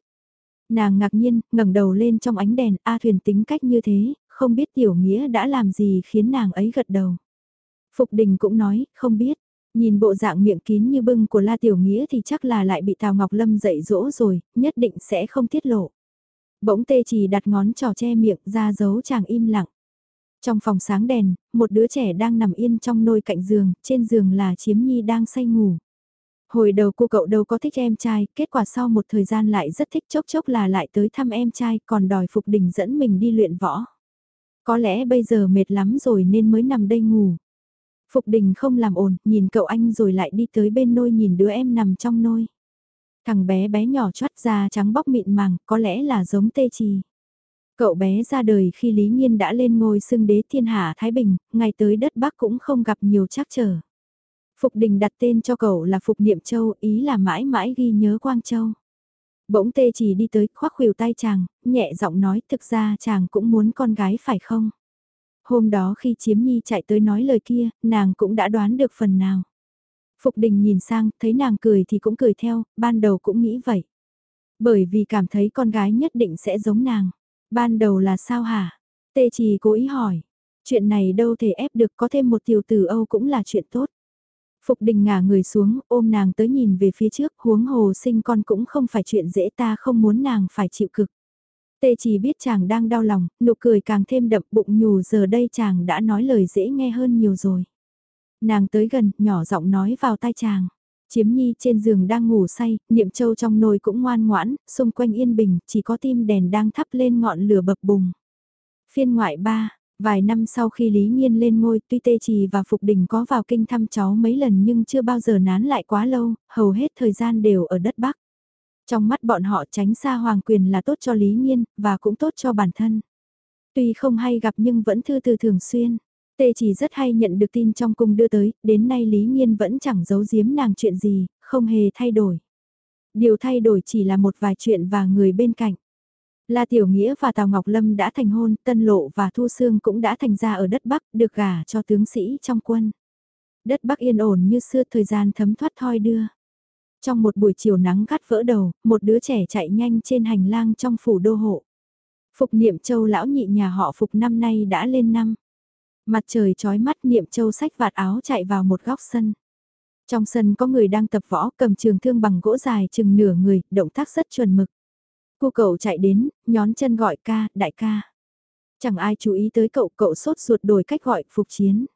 Nàng ngạc nhiên, ngẩng đầu lên trong ánh đèn, A thuyền tính cách như thế, không biết Tiểu Nghĩa đã làm gì khiến nàng ấy gật đầu. Phục đình cũng nói, không biết. Nhìn bộ dạng miệng kín như bưng của La Tiểu Nghĩa thì chắc là lại bị Tào Ngọc Lâm dạy dỗ rồi, nhất định sẽ không tiết lộ. Bỗng tê chỉ đặt ngón trò che miệng ra giấu chàng im lặng. Trong phòng sáng đèn, một đứa trẻ đang nằm yên trong nôi cạnh giường, trên giường là chiếm nhi đang say ngủ. Hồi đầu cô cậu đâu có thích em trai, kết quả sau một thời gian lại rất thích chốc chốc là lại tới thăm em trai còn đòi Phục Đình dẫn mình đi luyện võ. Có lẽ bây giờ mệt lắm rồi nên mới nằm đây ngủ. Phục Đình không làm ổn, nhìn cậu anh rồi lại đi tới bên nôi nhìn đứa em nằm trong nôi. Thằng bé bé nhỏ chót da trắng bóc mịn màng, có lẽ là giống tê trì. Cậu bé ra đời khi Lý Nhiên đã lên ngôi xưng đế thiên hạ Thái Bình, ngày tới đất Bắc cũng không gặp nhiều trắc trở. Phục Đình đặt tên cho cậu là Phục Niệm Châu, ý là mãi mãi ghi nhớ Quang Châu. Bỗng tê chỉ đi tới, khoác khuỷu tay chàng, nhẹ giọng nói thực ra chàng cũng muốn con gái phải không? Hôm đó khi chiếm nhi chạy tới nói lời kia, nàng cũng đã đoán được phần nào. Phục đình nhìn sang, thấy nàng cười thì cũng cười theo, ban đầu cũng nghĩ vậy. Bởi vì cảm thấy con gái nhất định sẽ giống nàng. Ban đầu là sao hả? Tê trì cố ý hỏi. Chuyện này đâu thể ép được có thêm một tiểu tử Âu cũng là chuyện tốt. Phục đình ngả người xuống, ôm nàng tới nhìn về phía trước, huống hồ sinh con cũng không phải chuyện dễ ta không muốn nàng phải chịu cực. Tê chỉ biết chàng đang đau lòng, nụ cười càng thêm đậm bụng nhù giờ đây chàng đã nói lời dễ nghe hơn nhiều rồi. Nàng tới gần, nhỏ giọng nói vào tai chàng. Chiếm nhi trên giường đang ngủ say, niệm châu trong nồi cũng ngoan ngoãn, xung quanh yên bình, chỉ có tim đèn đang thắp lên ngọn lửa bập bùng. Phiên ngoại 3, vài năm sau khi Lý Nhiên lên ngôi, tuy Tê Trì và Phục Đình có vào kinh thăm cháu mấy lần nhưng chưa bao giờ nán lại quá lâu, hầu hết thời gian đều ở đất Bắc. Trong mắt bọn họ tránh xa hoàng quyền là tốt cho Lý Nhiên, và cũng tốt cho bản thân. Tuy không hay gặp nhưng vẫn thư từ thường xuyên. Tê trì rất hay nhận được tin trong cung đưa tới, đến nay Lý Nhiên vẫn chẳng giấu giếm nàng chuyện gì, không hề thay đổi. Điều thay đổi chỉ là một vài chuyện và người bên cạnh. La Tiểu Nghĩa và Tào Ngọc Lâm đã thành hôn, Tân Lộ và Thu Sương cũng đã thành ra ở đất Bắc, được gả cho tướng sĩ trong quân. Đất Bắc yên ổn như xưa thời gian thấm thoát thoi đưa. Trong một buổi chiều nắng gắt vỡ đầu, một đứa trẻ chạy nhanh trên hành lang trong phủ đô hộ. Phục niệm châu lão nhị nhà họ Phục năm nay đã lên năm. Mặt trời trói mắt niệm châu sách vạt áo chạy vào một góc sân. Trong sân có người đang tập võ cầm trường thương bằng gỗ dài chừng nửa người, động tác rất chuẩn mực. Cô cậu chạy đến, nhón chân gọi ca, đại ca. Chẳng ai chú ý tới cậu, cậu sốt ruột đổi cách gọi, phục chiến.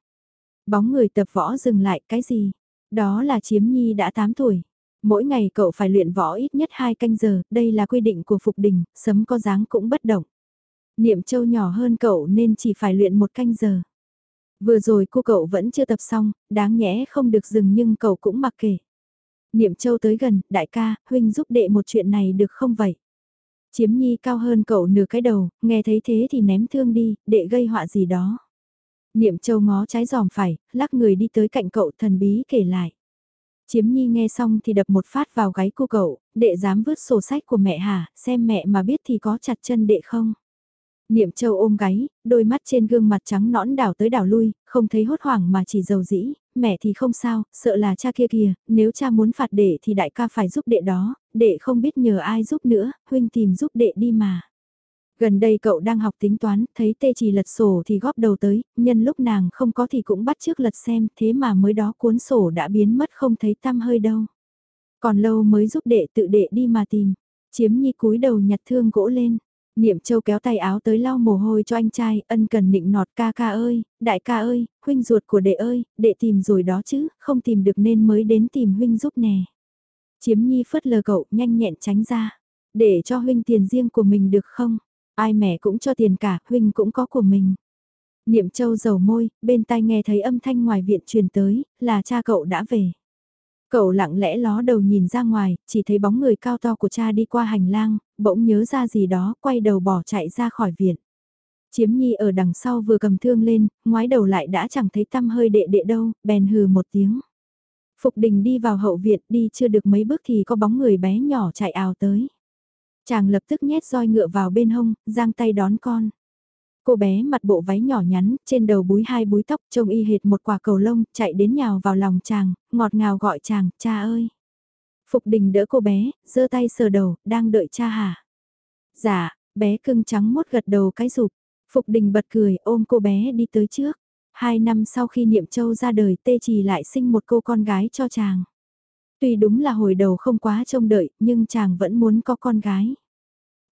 Bóng người tập võ dừng lại, cái gì? Đó là chiếm nhi đã 8 tuổi. Mỗi ngày cậu phải luyện võ ít nhất 2 canh giờ, đây là quy định của Phục Đình, sấm có dáng cũng bất động. Niệm châu nhỏ hơn cậu nên chỉ phải luyện một canh giờ. Vừa rồi cô cậu vẫn chưa tập xong, đáng nhẽ không được dừng nhưng cậu cũng mặc kệ. Niệm châu tới gần, đại ca, huynh giúp đệ một chuyện này được không vậy? Chiếm nhi cao hơn cậu nửa cái đầu, nghe thấy thế thì ném thương đi, đệ gây họa gì đó. Niệm châu ngó trái giòm phải, lắc người đi tới cạnh cậu thần bí kể lại. Chiếm nhi nghe xong thì đập một phát vào gáy cô cậu, đệ dám vứt sổ sách của mẹ hả, xem mẹ mà biết thì có chặt chân đệ không. Niệm châu ôm gáy, đôi mắt trên gương mặt trắng nõn đảo tới đảo lui, không thấy hốt hoảng mà chỉ dầu dĩ, mẹ thì không sao, sợ là cha kia kìa, nếu cha muốn phạt đệ thì đại ca phải giúp đệ đó, đệ không biết nhờ ai giúp nữa, huynh tìm giúp đệ đi mà. Gần đây cậu đang học tính toán, thấy tê chỉ lật sổ thì góp đầu tới, nhân lúc nàng không có thì cũng bắt trước lật xem, thế mà mới đó cuốn sổ đã biến mất không thấy tăm hơi đâu. Còn lâu mới giúp đệ tự đệ đi mà tìm. Chiếm nhi cúi đầu nhặt thương gỗ lên. Niệm châu kéo tay áo tới lau mồ hôi cho anh trai, ân cần nịnh nọt ca ca ơi, đại ca ơi, huynh ruột của đệ ơi, đệ tìm rồi đó chứ, không tìm được nên mới đến tìm huynh giúp nè. Chiếm nhi phớt lờ cậu, nhanh nhẹn tránh ra. Để cho huynh tiền riêng của mình được không? Ai mẹ cũng cho tiền cả, huynh cũng có của mình. Niệm châu dầu môi, bên tai nghe thấy âm thanh ngoài viện truyền tới, là cha cậu đã về. Cậu lặng lẽ ló đầu nhìn ra ngoài, chỉ thấy bóng người cao to của cha đi qua hành lang, bỗng nhớ ra gì đó, quay đầu bỏ chạy ra khỏi viện. Chiếm nhi ở đằng sau vừa cầm thương lên, ngoái đầu lại đã chẳng thấy tâm hơi đệ đệ đâu, bèn hừ một tiếng. Phục đình đi vào hậu viện đi chưa được mấy bước thì có bóng người bé nhỏ chạy ào tới. Chàng lập tức nhét roi ngựa vào bên hông, giang tay đón con. Cô bé mặt bộ váy nhỏ nhắn, trên đầu búi hai búi tóc trông y hệt một quả cầu lông, chạy đến nhào vào lòng chàng, ngọt ngào gọi chàng, cha ơi. Phục đình đỡ cô bé, giơ tay sờ đầu, đang đợi cha hả? Dạ, bé cưng trắng mốt gật đầu cái rụp. Phục đình bật cười, ôm cô bé đi tới trước. Hai năm sau khi Niệm Châu ra đời Tê Trì lại sinh một cô con gái cho chàng. Tuy đúng là hồi đầu không quá trông đợi, nhưng chàng vẫn muốn có con gái.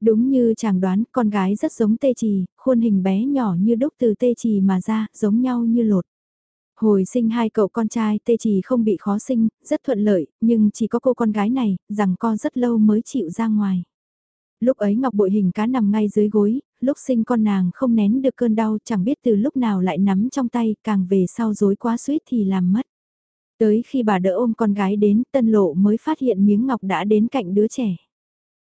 Đúng như chàng đoán, con gái rất giống tê trì, khuôn hình bé nhỏ như đúc từ tê trì mà ra, giống nhau như lột. Hồi sinh hai cậu con trai tê trì không bị khó sinh, rất thuận lợi, nhưng chỉ có cô con gái này, rằng con rất lâu mới chịu ra ngoài. Lúc ấy ngọc bội hình cá nằm ngay dưới gối, lúc sinh con nàng không nén được cơn đau chẳng biết từ lúc nào lại nắm trong tay, càng về sau dối quá suýt thì làm mất. Tới khi bà đỡ ôm con gái đến, tân lộ mới phát hiện miếng ngọc đã đến cạnh đứa trẻ.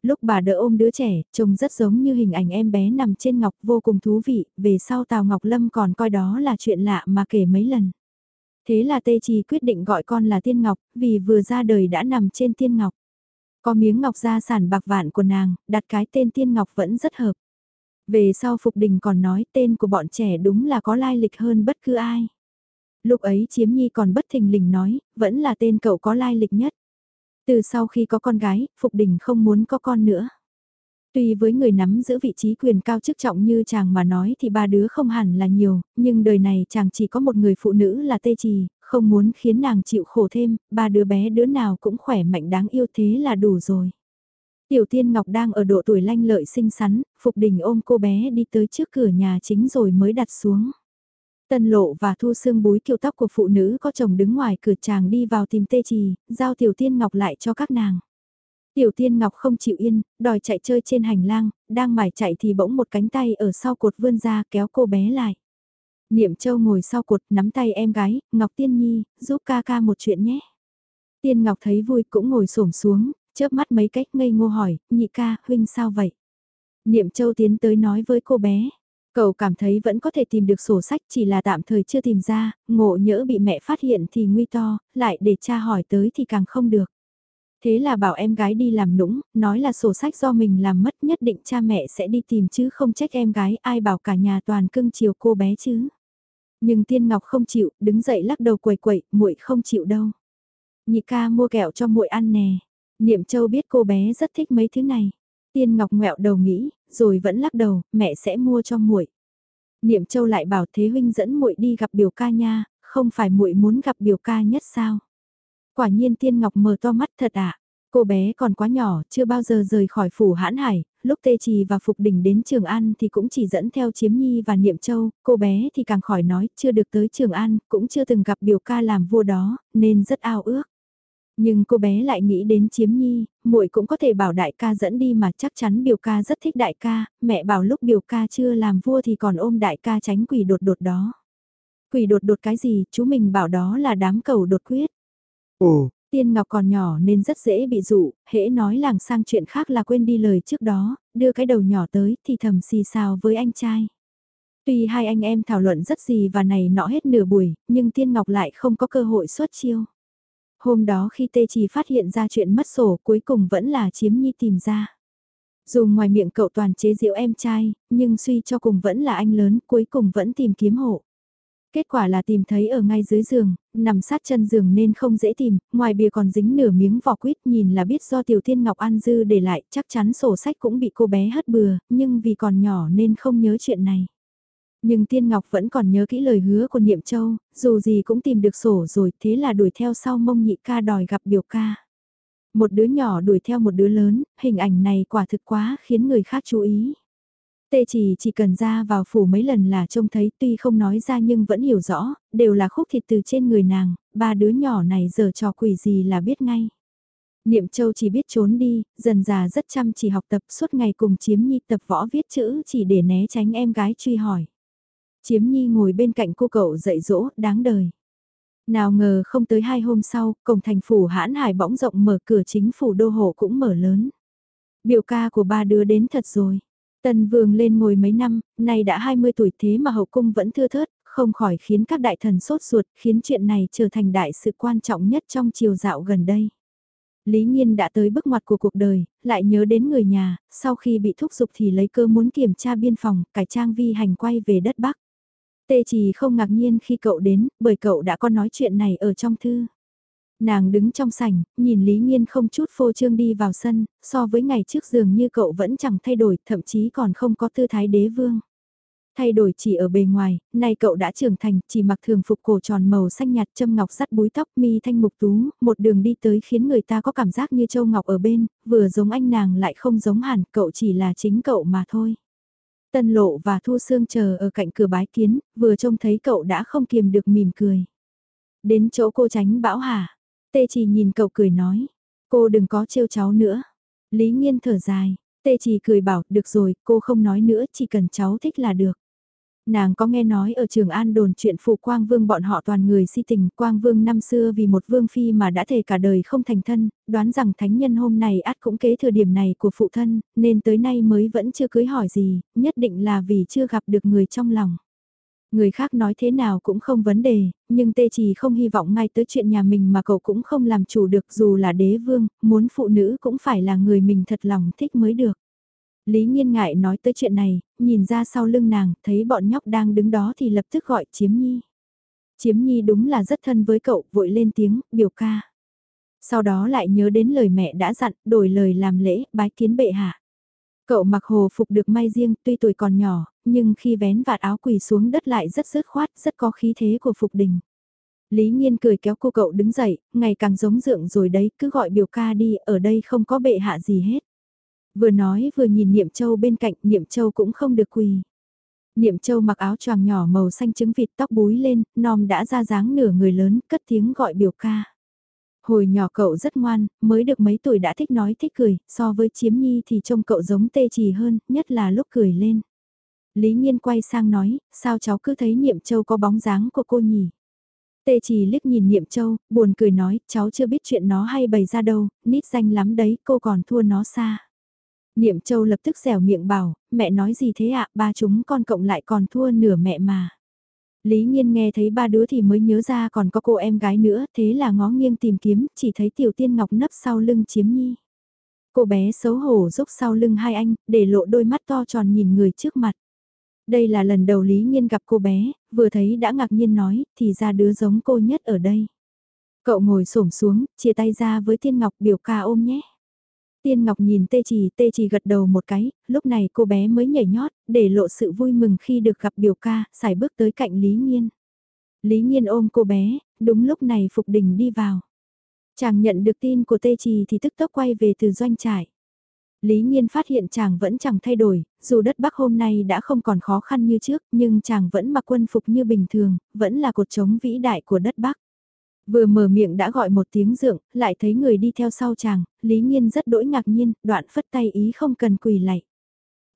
Lúc bà đỡ ôm đứa trẻ, trông rất giống như hình ảnh em bé nằm trên ngọc vô cùng thú vị, về sau Tào Ngọc Lâm còn coi đó là chuyện lạ mà kể mấy lần. Thế là Tê Trì quyết định gọi con là Tiên Ngọc, vì vừa ra đời đã nằm trên Tiên Ngọc. Có miếng ngọc gia sản bạc vạn của nàng, đặt cái tên Tiên Ngọc vẫn rất hợp. Về sau Phục Đình còn nói tên của bọn trẻ đúng là có lai lịch hơn bất cứ ai. Lúc ấy Chiếm Nhi còn bất thình lình nói, vẫn là tên cậu có lai lịch nhất. Từ sau khi có con gái, Phục Đình không muốn có con nữa. Tuy với người nắm giữ vị trí quyền cao chức trọng như chàng mà nói thì ba đứa không hẳn là nhiều, nhưng đời này chàng chỉ có một người phụ nữ là Tê Trì, không muốn khiến nàng chịu khổ thêm, ba đứa bé đứa nào cũng khỏe mạnh đáng yêu thế là đủ rồi. Tiểu Tiên Ngọc đang ở độ tuổi lanh lợi xinh xắn, Phục Đình ôm cô bé đi tới trước cửa nhà chính rồi mới đặt xuống. Tân lộ và thu xương búi kiểu tóc của phụ nữ có chồng đứng ngoài cửa chàng đi vào tìm tê trì, giao Tiểu Tiên Ngọc lại cho các nàng. Tiểu Tiên Ngọc không chịu yên, đòi chạy chơi trên hành lang, đang mải chạy thì bỗng một cánh tay ở sau cột vươn ra kéo cô bé lại. Niệm Châu ngồi sau cột nắm tay em gái, Ngọc Tiên Nhi, giúp ca ca một chuyện nhé. Tiên Ngọc thấy vui cũng ngồi xổm xuống, chớp mắt mấy cách ngây ngô hỏi, nhị ca, huynh sao vậy? Niệm Châu tiến tới nói với cô bé, cậu cảm thấy vẫn có thể tìm được sổ sách chỉ là tạm thời chưa tìm ra, ngộ nhỡ bị mẹ phát hiện thì nguy to, lại để cha hỏi tới thì càng không được. Thế là bảo em gái đi làm nũng, nói là sổ sách do mình làm mất nhất định cha mẹ sẽ đi tìm chứ không trách em gái ai bảo cả nhà toàn cưng chiều cô bé chứ. Nhưng Tiên Ngọc không chịu, đứng dậy lắc đầu quẩy quẩy, muội không chịu đâu. Nhị ca mua kẹo cho muội ăn nè. Niệm Châu biết cô bé rất thích mấy thứ này. Tiên Ngọc ngẹo đầu nghĩ, rồi vẫn lắc đầu, mẹ sẽ mua cho muội. Niệm Châu lại bảo Thế huynh dẫn muội đi gặp biểu ca nha, không phải muội muốn gặp biểu ca nhất sao? Quả nhiên Tiên Ngọc mở to mắt thật ạ. À? Cô bé còn quá nhỏ, chưa bao giờ rời khỏi phủ hãn hải, lúc Tê Trì và Phục Đình đến Trường An thì cũng chỉ dẫn theo Chiếm Nhi và Niệm Châu, cô bé thì càng khỏi nói, chưa được tới Trường An, cũng chưa từng gặp biểu ca làm vua đó, nên rất ao ước. Nhưng cô bé lại nghĩ đến Chiếm Nhi, muội cũng có thể bảo đại ca dẫn đi mà chắc chắn biểu ca rất thích đại ca, mẹ bảo lúc biểu ca chưa làm vua thì còn ôm đại ca tránh quỷ đột đột đó. Quỷ đột đột cái gì, chú mình bảo đó là đám cầu đột quyết. Ồ, Tiên Ngọc còn nhỏ nên rất dễ bị dụ, hễ nói làng sang chuyện khác là quên đi lời trước đó, đưa cái đầu nhỏ tới thì thầm xì xào với anh trai. Tuy hai anh em thảo luận rất gì và này nọ hết nửa buổi, nhưng Tiên Ngọc lại không có cơ hội xuất chiêu. Hôm đó khi Tê Chỉ phát hiện ra chuyện mất sổ cuối cùng vẫn là chiếm nhi tìm ra. Dù ngoài miệng cậu toàn chế giễu em trai, nhưng suy cho cùng vẫn là anh lớn cuối cùng vẫn tìm kiếm hộ. Kết quả là tìm thấy ở ngay dưới giường, nằm sát chân giường nên không dễ tìm, ngoài bìa còn dính nửa miếng vỏ quýt nhìn là biết do Tiểu Thiên Ngọc An dư để lại, chắc chắn sổ sách cũng bị cô bé hất bừa, nhưng vì còn nhỏ nên không nhớ chuyện này. Nhưng Tiên Ngọc vẫn còn nhớ kỹ lời hứa của Niệm Châu, dù gì cũng tìm được sổ rồi, thế là đuổi theo sau mông nhị ca đòi gặp biểu ca. Một đứa nhỏ đuổi theo một đứa lớn, hình ảnh này quả thực quá khiến người khác chú ý. Tê chỉ chỉ cần ra vào phủ mấy lần là trông thấy tuy không nói ra nhưng vẫn hiểu rõ, đều là khúc thịt từ trên người nàng, ba đứa nhỏ này giờ trò quỷ gì là biết ngay. Niệm Châu chỉ biết trốn đi, dần già rất chăm chỉ học tập suốt ngày cùng chiếm nhi tập võ viết chữ chỉ để né tránh em gái truy hỏi. Chiếm nhi ngồi bên cạnh cô cậu dạy dỗ, đáng đời. Nào ngờ không tới hai hôm sau, cổng thành phủ hãn hải bỗng rộng mở cửa chính phủ đô hộ cũng mở lớn. Biểu ca của ba đứa đến thật rồi. Tần vương lên ngồi mấy năm, nay đã 20 tuổi thế mà hậu cung vẫn thưa thớt, không khỏi khiến các đại thần sốt ruột, khiến chuyện này trở thành đại sự quan trọng nhất trong chiều dạo gần đây. Lý Nhiên đã tới bước ngoặt của cuộc đời, lại nhớ đến người nhà, sau khi bị thúc giục thì lấy cơ muốn kiểm tra biên phòng, cải trang vi hành quay về đất Bắc. Tê chỉ không ngạc nhiên khi cậu đến, bởi cậu đã có nói chuyện này ở trong thư. Nàng đứng trong sảnh, nhìn Lý Nhiên không chút phô trương đi vào sân, so với ngày trước dường như cậu vẫn chẳng thay đổi, thậm chí còn không có tư thái đế vương. Thay đổi chỉ ở bề ngoài, nay cậu đã trưởng thành, chỉ mặc thường phục cổ tròn màu xanh nhạt châm ngọc sắt búi tóc mi thanh mục tú, một đường đi tới khiến người ta có cảm giác như châu ngọc ở bên, vừa giống anh nàng lại không giống hẳn, cậu chỉ là chính cậu mà thôi. Tân lộ và thu xương chờ ở cạnh cửa bái kiến, vừa trông thấy cậu đã không kiềm được mỉm cười. Đến chỗ cô tránh bão hả? Tê chỉ nhìn cậu cười nói, cô đừng có trêu cháu nữa. Lý Nhiên thở dài, Tê chỉ cười bảo, được rồi, cô không nói nữa, chỉ cần cháu thích là được. Nàng có nghe nói ở trường An đồn chuyện phụ Quang Vương bọn họ toàn người si tình, Quang Vương năm xưa vì một vương phi mà đã thề cả đời không thành thân, đoán rằng thánh nhân hôm nay át cũng kế thừa điểm này của phụ thân, nên tới nay mới vẫn chưa cưới hỏi gì, nhất định là vì chưa gặp được người trong lòng. Người khác nói thế nào cũng không vấn đề, nhưng tê chỉ không hy vọng ngay tới chuyện nhà mình mà cậu cũng không làm chủ được dù là đế vương, muốn phụ nữ cũng phải là người mình thật lòng thích mới được. Lý Nhiên ngại nói tới chuyện này, nhìn ra sau lưng nàng, thấy bọn nhóc đang đứng đó thì lập tức gọi Chiếm Nhi. Chiếm Nhi đúng là rất thân với cậu, vội lên tiếng, biểu ca. Sau đó lại nhớ đến lời mẹ đã dặn, đổi lời làm lễ, bái kiến bệ hạ. Cậu mặc hồ phục được may riêng, tuy tuổi còn nhỏ, nhưng khi vén vạt áo quỳ xuống đất lại rất dứt khoát, rất có khí thế của phục đình. Lý Nhiên cười kéo cô cậu đứng dậy, ngày càng giống dượng rồi đấy, cứ gọi biểu ca đi, ở đây không có bệ hạ gì hết. Vừa nói vừa nhìn Niệm Châu bên cạnh, Niệm Châu cũng không được quỳ. Niệm Châu mặc áo choàng nhỏ màu xanh trứng vịt tóc búi lên, nom đã ra dáng nửa người lớn, cất tiếng gọi biểu ca. Hồi nhỏ cậu rất ngoan, mới được mấy tuổi đã thích nói thích cười, so với chiếm nhi thì trông cậu giống tê trì hơn, nhất là lúc cười lên. Lý Nhiên quay sang nói, sao cháu cứ thấy Niệm Châu có bóng dáng của cô nhỉ? Tê chỉ liếc nhìn Niệm Châu, buồn cười nói, cháu chưa biết chuyện nó hay bày ra đâu, nít danh lắm đấy, cô còn thua nó xa. Niệm Châu lập tức dẻo miệng bảo, mẹ nói gì thế ạ, ba chúng con cộng lại còn thua nửa mẹ mà. Lý Nhiên nghe thấy ba đứa thì mới nhớ ra còn có cô em gái nữa, thế là ngó nghiêng tìm kiếm, chỉ thấy Tiểu Tiên Ngọc nấp sau lưng chiếm nhi. Cô bé xấu hổ rúc sau lưng hai anh, để lộ đôi mắt to tròn nhìn người trước mặt. Đây là lần đầu Lý Nhiên gặp cô bé, vừa thấy đã ngạc nhiên nói, thì ra đứa giống cô nhất ở đây. Cậu ngồi xổm xuống, chia tay ra với Tiên Ngọc biểu ca ôm nhé. Tiên Ngọc nhìn Tê Trì, Tê Trì gật đầu một cái, lúc này cô bé mới nhảy nhót, để lộ sự vui mừng khi được gặp biểu ca, xài bước tới cạnh Lý Nhiên. Lý Nhiên ôm cô bé, đúng lúc này Phục Đình đi vào. Chàng nhận được tin của Tê Trì thì tức tốc quay về từ doanh trại. Lý Nhiên phát hiện chàng vẫn chẳng thay đổi, dù đất Bắc hôm nay đã không còn khó khăn như trước, nhưng chàng vẫn mặc quân phục như bình thường, vẫn là cột chống vĩ đại của đất Bắc. Vừa mở miệng đã gọi một tiếng dượng, lại thấy người đi theo sau chàng, Lý Nhiên rất đỗi ngạc nhiên, đoạn phất tay ý không cần quỳ lạy.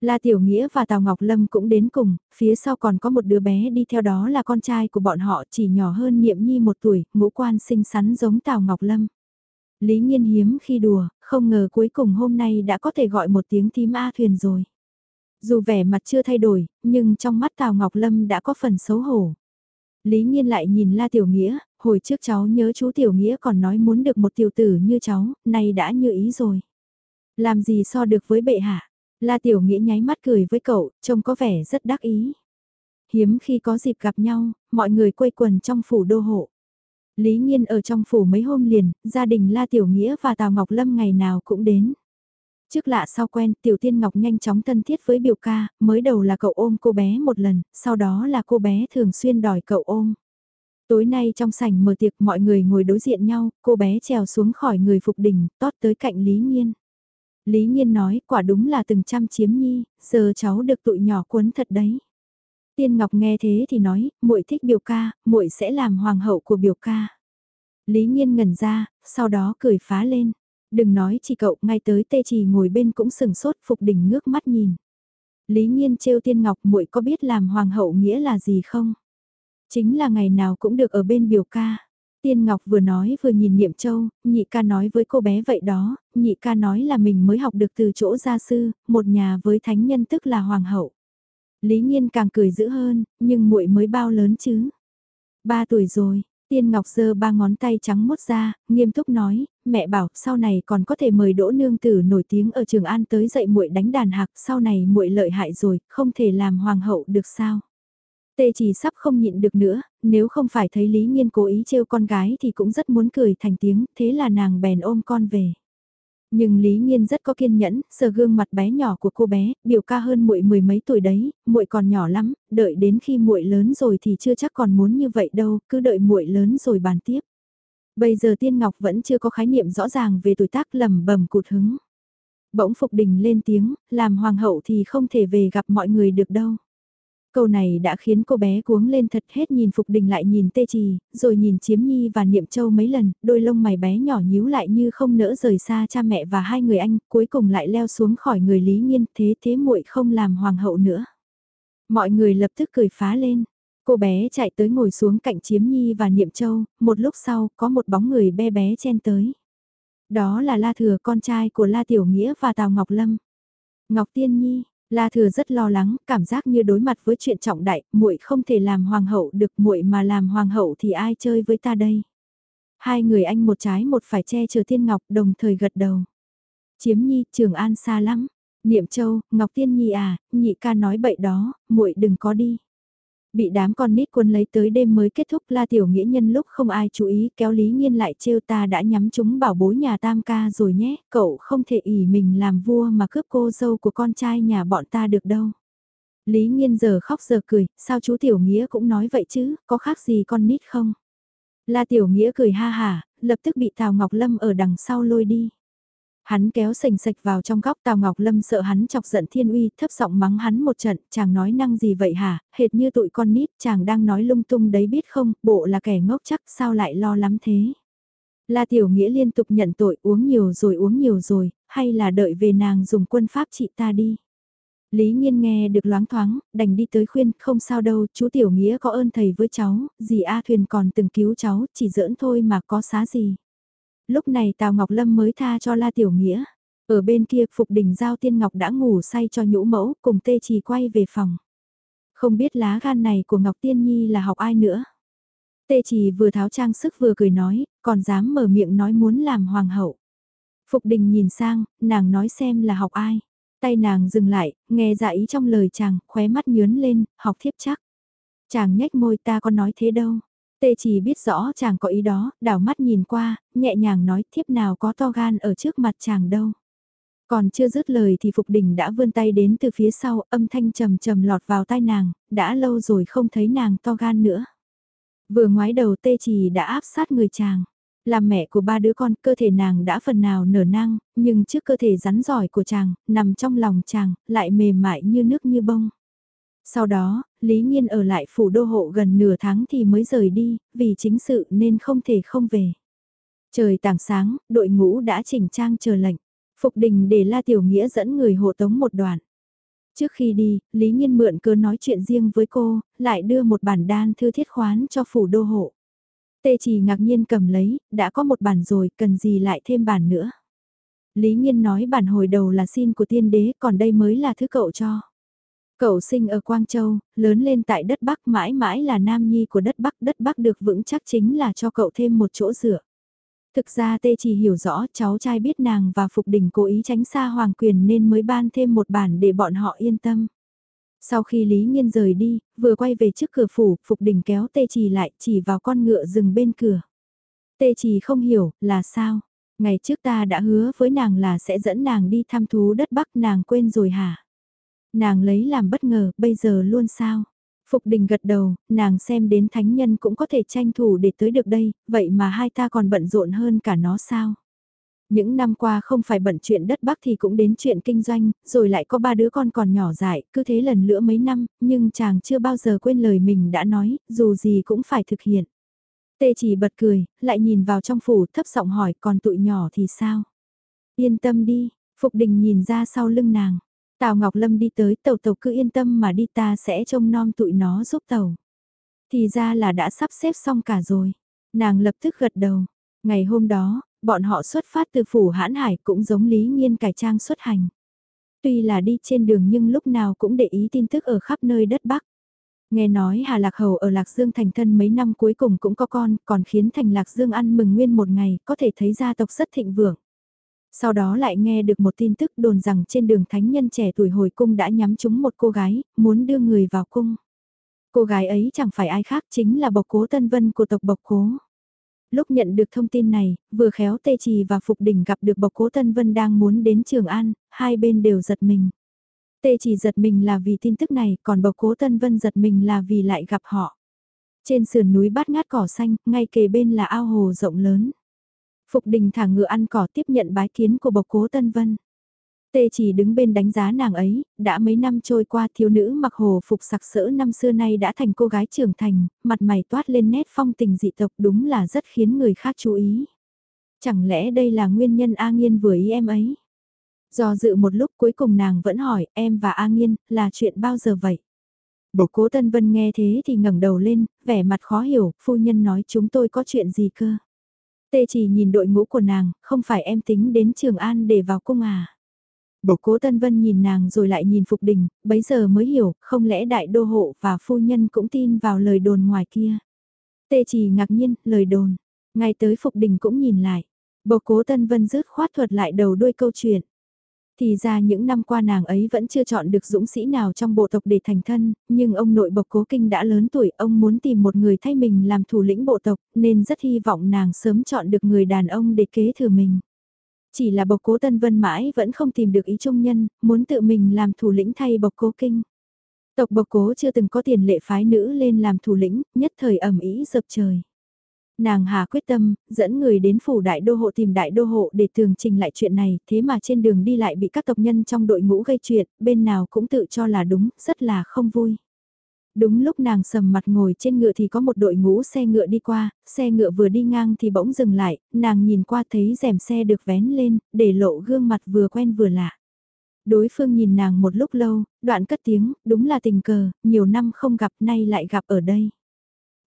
La Tiểu Nghĩa và Tào Ngọc Lâm cũng đến cùng, phía sau còn có một đứa bé đi theo đó là con trai của bọn họ chỉ nhỏ hơn Niệm Nhi một tuổi, ngũ quan xinh xắn giống Tào Ngọc Lâm. Lý Nhiên hiếm khi đùa, không ngờ cuối cùng hôm nay đã có thể gọi một tiếng tím A thuyền rồi. Dù vẻ mặt chưa thay đổi, nhưng trong mắt Tào Ngọc Lâm đã có phần xấu hổ. Lý Nhiên lại nhìn La Tiểu Nghĩa, hồi trước cháu nhớ chú Tiểu Nghĩa còn nói muốn được một tiểu tử như cháu, nay đã như ý rồi. Làm gì so được với bệ hạ? La Tiểu Nghĩa nháy mắt cười với cậu, trông có vẻ rất đắc ý. Hiếm khi có dịp gặp nhau, mọi người quây quần trong phủ đô hộ. Lý Nhiên ở trong phủ mấy hôm liền, gia đình La Tiểu Nghĩa và Tào Ngọc Lâm ngày nào cũng đến. Trước lạ sau quen, Tiểu Tiên Ngọc nhanh chóng thân thiết với biểu ca, mới đầu là cậu ôm cô bé một lần, sau đó là cô bé thường xuyên đòi cậu ôm. Tối nay trong sảnh mở tiệc mọi người ngồi đối diện nhau, cô bé trèo xuống khỏi người phục đỉnh, tót tới cạnh Lý Nhiên. Lý Nhiên nói, quả đúng là từng chăm chiếm nhi, giờ cháu được tụi nhỏ quấn thật đấy. Tiên Ngọc nghe thế thì nói, muội thích biểu ca, muội sẽ làm hoàng hậu của biểu ca. Lý Nhiên ngẩn ra, sau đó cười phá lên. Đừng nói chỉ cậu, ngay tới tê trì ngồi bên cũng sừng sốt phục đỉnh ngước mắt nhìn. Lý Nhiên trêu Tiên Ngọc muội có biết làm hoàng hậu nghĩa là gì không? Chính là ngày nào cũng được ở bên biểu ca. Tiên Ngọc vừa nói vừa nhìn Niệm Châu, nhị ca nói với cô bé vậy đó, nhị ca nói là mình mới học được từ chỗ gia sư, một nhà với thánh nhân tức là hoàng hậu. Lý Nhiên càng cười dữ hơn, nhưng muội mới bao lớn chứ? Ba tuổi rồi, Tiên Ngọc giơ ba ngón tay trắng mốt ra, nghiêm túc nói, mẹ bảo sau này còn có thể mời Đỗ Nương Tử nổi tiếng ở Trường An tới dạy muội đánh đàn hạc, sau này muội lợi hại rồi, không thể làm hoàng hậu được sao? Tê chỉ sắp không nhịn được nữa, nếu không phải thấy Lý Nhiên cố ý trêu con gái thì cũng rất muốn cười thành tiếng, thế là nàng bèn ôm con về. Nhưng Lý Nhiên rất có kiên nhẫn, sờ gương mặt bé nhỏ của cô bé, biểu ca hơn muội mười mấy tuổi đấy, muội còn nhỏ lắm, đợi đến khi muội lớn rồi thì chưa chắc còn muốn như vậy đâu, cứ đợi muội lớn rồi bàn tiếp. Bây giờ Tiên Ngọc vẫn chưa có khái niệm rõ ràng về tuổi tác lầm bầm cụt hứng. Bỗng Phục Đình lên tiếng, làm hoàng hậu thì không thể về gặp mọi người được đâu. Câu này đã khiến cô bé cuống lên thật hết nhìn Phục Đình lại nhìn Tê Trì, rồi nhìn Chiếm Nhi và Niệm Châu mấy lần, đôi lông mày bé nhỏ nhíu lại như không nỡ rời xa cha mẹ và hai người anh, cuối cùng lại leo xuống khỏi người Lý Nhiên, thế thế muội không làm hoàng hậu nữa. Mọi người lập tức cười phá lên. Cô bé chạy tới ngồi xuống cạnh Chiếm Nhi và Niệm Châu, một lúc sau có một bóng người bé bé chen tới. Đó là La Thừa con trai của La Tiểu Nghĩa và Tào Ngọc Lâm. Ngọc Tiên Nhi, La Thừa rất lo lắng, cảm giác như đối mặt với chuyện trọng đại, muội không thể làm hoàng hậu được, muội mà làm hoàng hậu thì ai chơi với ta đây? Hai người anh một trái một phải che chở Thiên Ngọc, đồng thời gật đầu. Chiếm Nhi, Trường An xa lắm. Niệm Châu, Ngọc Tiên Nhi à, nhị ca nói bậy đó, muội đừng có đi. Bị đám con nít quân lấy tới đêm mới kết thúc la tiểu nghĩa nhân lúc không ai chú ý kéo Lý Nhiên lại trêu ta đã nhắm chúng bảo bối nhà tam ca rồi nhé, cậu không thể ỉ mình làm vua mà cướp cô dâu của con trai nhà bọn ta được đâu. Lý Nhiên giờ khóc giờ cười, sao chú Tiểu Nghĩa cũng nói vậy chứ, có khác gì con nít không? La Tiểu Nghĩa cười ha hà, lập tức bị Tào Ngọc Lâm ở đằng sau lôi đi. Hắn kéo sành sạch vào trong góc Tào Ngọc Lâm sợ hắn chọc giận thiên uy, thấp giọng mắng hắn một trận, chàng nói năng gì vậy hả, hệt như tụi con nít, chàng đang nói lung tung đấy biết không, bộ là kẻ ngốc chắc sao lại lo lắm thế. La Tiểu Nghĩa liên tục nhận tội uống nhiều rồi uống nhiều rồi, hay là đợi về nàng dùng quân pháp trị ta đi. Lý Nhiên nghe được loáng thoáng, đành đi tới khuyên, không sao đâu, chú Tiểu Nghĩa có ơn thầy với cháu, dì A Thuyền còn từng cứu cháu, chỉ giỡn thôi mà có xá gì. Lúc này Tào Ngọc Lâm mới tha cho La Tiểu Nghĩa. Ở bên kia Phục Đình Giao Tiên Ngọc đã ngủ say cho nhũ mẫu, cùng tê trì quay về phòng. Không biết lá gan này của Ngọc Tiên Nhi là học ai nữa. Tê trì vừa tháo trang sức vừa cười nói, còn dám mở miệng nói muốn làm hoàng hậu. Phục đình nhìn sang, nàng nói xem là học ai. Tay nàng dừng lại, nghe dạ ý trong lời chàng, khóe mắt nhướn lên, học thiếp chắc. Chàng nhếch môi ta có nói thế đâu. Tê chỉ biết rõ chàng có ý đó, đảo mắt nhìn qua, nhẹ nhàng nói thiếp nào có to gan ở trước mặt chàng đâu. Còn chưa dứt lời thì Phục Đình đã vươn tay đến từ phía sau, âm thanh trầm trầm lọt vào tai nàng, đã lâu rồi không thấy nàng to gan nữa. Vừa ngoái đầu tê chỉ đã áp sát người chàng. Làm mẹ của ba đứa con, cơ thể nàng đã phần nào nở năng, nhưng trước cơ thể rắn giỏi của chàng, nằm trong lòng chàng, lại mềm mại như nước như bông. Sau đó, Lý Nhiên ở lại phủ đô hộ gần nửa tháng thì mới rời đi, vì chính sự nên không thể không về. Trời tảng sáng, đội ngũ đã chỉnh trang chờ lệnh. Phục đình để La Tiểu Nghĩa dẫn người hộ tống một đoàn. Trước khi đi, Lý Nhiên mượn cớ nói chuyện riêng với cô, lại đưa một bản đan thư thiết khoán cho phủ đô hộ. Tê chỉ ngạc nhiên cầm lấy, đã có một bản rồi, cần gì lại thêm bản nữa. Lý Nhiên nói bản hồi đầu là xin của tiên đế, còn đây mới là thứ cậu cho. Cậu sinh ở Quang Châu, lớn lên tại đất Bắc mãi mãi là nam nhi của đất Bắc, đất Bắc được vững chắc chính là cho cậu thêm một chỗ dựa. Thực ra tê chỉ hiểu rõ cháu trai biết nàng và Phục Đình cố ý tránh xa hoàng quyền nên mới ban thêm một bản để bọn họ yên tâm. Sau khi Lý Nhiên rời đi, vừa quay về trước cửa phủ, Phục Đình kéo tê trì lại chỉ vào con ngựa rừng bên cửa. Tê trì không hiểu, là sao? Ngày trước ta đã hứa với nàng là sẽ dẫn nàng đi thăm thú đất Bắc nàng quên rồi hả? Nàng lấy làm bất ngờ, bây giờ luôn sao? Phục đình gật đầu, nàng xem đến thánh nhân cũng có thể tranh thủ để tới được đây, vậy mà hai ta còn bận rộn hơn cả nó sao? Những năm qua không phải bận chuyện đất Bắc thì cũng đến chuyện kinh doanh, rồi lại có ba đứa con còn nhỏ dại, cứ thế lần lữa mấy năm, nhưng chàng chưa bao giờ quên lời mình đã nói, dù gì cũng phải thực hiện. Tê chỉ bật cười, lại nhìn vào trong phủ thấp giọng hỏi còn tụi nhỏ thì sao? Yên tâm đi, Phục Đình nhìn ra sau lưng nàng. Tào Ngọc Lâm đi tới tàu tàu cứ yên tâm mà đi ta sẽ trông nom tụi nó giúp tàu. Thì ra là đã sắp xếp xong cả rồi. Nàng lập tức gật đầu. Ngày hôm đó, bọn họ xuất phát từ phủ hãn hải cũng giống Lý Nhiên cải trang xuất hành. Tuy là đi trên đường nhưng lúc nào cũng để ý tin tức ở khắp nơi đất Bắc. Nghe nói Hà Lạc Hầu ở Lạc Dương thành thân mấy năm cuối cùng cũng có con, còn khiến thành Lạc Dương ăn mừng nguyên một ngày, có thể thấy gia tộc rất thịnh vượng. Sau đó lại nghe được một tin tức đồn rằng trên đường thánh nhân trẻ tuổi hồi cung đã nhắm trúng một cô gái, muốn đưa người vào cung. Cô gái ấy chẳng phải ai khác chính là bộc cố Tân Vân của tộc bộc cố. Lúc nhận được thông tin này, vừa khéo Tê Trì và Phục Đình gặp được bộc cố Tân Vân đang muốn đến Trường An, hai bên đều giật mình. Tê Trì giật mình là vì tin tức này, còn bộc cố Tân Vân giật mình là vì lại gặp họ. Trên sườn núi bát ngát cỏ xanh, ngay kề bên là ao hồ rộng lớn. Phục đình thả ngựa ăn cỏ tiếp nhận bái kiến của bộc cố Tân Vân. Tê chỉ đứng bên đánh giá nàng ấy, đã mấy năm trôi qua thiếu nữ mặc hồ phục sặc sỡ năm xưa nay đã thành cô gái trưởng thành, mặt mày toát lên nét phong tình dị tộc đúng là rất khiến người khác chú ý. Chẳng lẽ đây là nguyên nhân A Nghiên vừa ý em ấy? Do dự một lúc cuối cùng nàng vẫn hỏi em và A Nghiên là chuyện bao giờ vậy? Bộc cố Tân Vân nghe thế thì ngẩng đầu lên, vẻ mặt khó hiểu, phu nhân nói chúng tôi có chuyện gì cơ? Tê chỉ nhìn đội ngũ của nàng, không phải em tính đến Trường An để vào cung à. Bộc cố Tân Vân nhìn nàng rồi lại nhìn Phục Đình, bấy giờ mới hiểu, không lẽ đại đô hộ và phu nhân cũng tin vào lời đồn ngoài kia. Tê chỉ ngạc nhiên, lời đồn. Ngay tới Phục Đình cũng nhìn lại. Bộc cố Tân Vân rứt khoát thuật lại đầu đuôi câu chuyện. Thì ra những năm qua nàng ấy vẫn chưa chọn được dũng sĩ nào trong bộ tộc để thành thân, nhưng ông nội bộc cố kinh đã lớn tuổi, ông muốn tìm một người thay mình làm thủ lĩnh bộ tộc, nên rất hy vọng nàng sớm chọn được người đàn ông để kế thừa mình. Chỉ là bộc cố Tân Vân mãi vẫn không tìm được ý trung nhân, muốn tự mình làm thủ lĩnh thay bộc cố kinh. Tộc bộc cố chưa từng có tiền lệ phái nữ lên làm thủ lĩnh, nhất thời ẩm ý dập trời. Nàng hà quyết tâm, dẫn người đến phủ đại đô hộ tìm đại đô hộ để tường trình lại chuyện này, thế mà trên đường đi lại bị các tộc nhân trong đội ngũ gây chuyện, bên nào cũng tự cho là đúng, rất là không vui. Đúng lúc nàng sầm mặt ngồi trên ngựa thì có một đội ngũ xe ngựa đi qua, xe ngựa vừa đi ngang thì bỗng dừng lại, nàng nhìn qua thấy rèm xe được vén lên, để lộ gương mặt vừa quen vừa lạ. Đối phương nhìn nàng một lúc lâu, đoạn cất tiếng, đúng là tình cờ, nhiều năm không gặp nay lại gặp ở đây.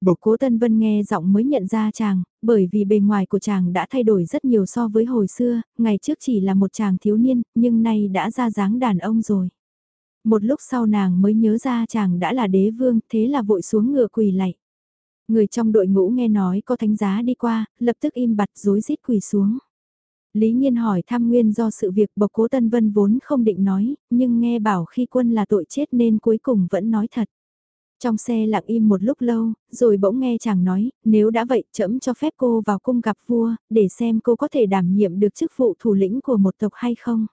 Bộc cố Tân Vân nghe giọng mới nhận ra chàng, bởi vì bề ngoài của chàng đã thay đổi rất nhiều so với hồi xưa, ngày trước chỉ là một chàng thiếu niên, nhưng nay đã ra dáng đàn ông rồi. Một lúc sau nàng mới nhớ ra chàng đã là đế vương, thế là vội xuống ngựa quỳ lạy. Người trong đội ngũ nghe nói có thánh giá đi qua, lập tức im bặt rối rít quỳ xuống. Lý Nhiên hỏi tham nguyên do sự việc bộc cố Tân Vân vốn không định nói, nhưng nghe bảo khi quân là tội chết nên cuối cùng vẫn nói thật. Trong xe lặng im một lúc lâu, rồi bỗng nghe chàng nói, nếu đã vậy trẫm cho phép cô vào cung gặp vua, để xem cô có thể đảm nhiệm được chức vụ thủ lĩnh của một tộc hay không.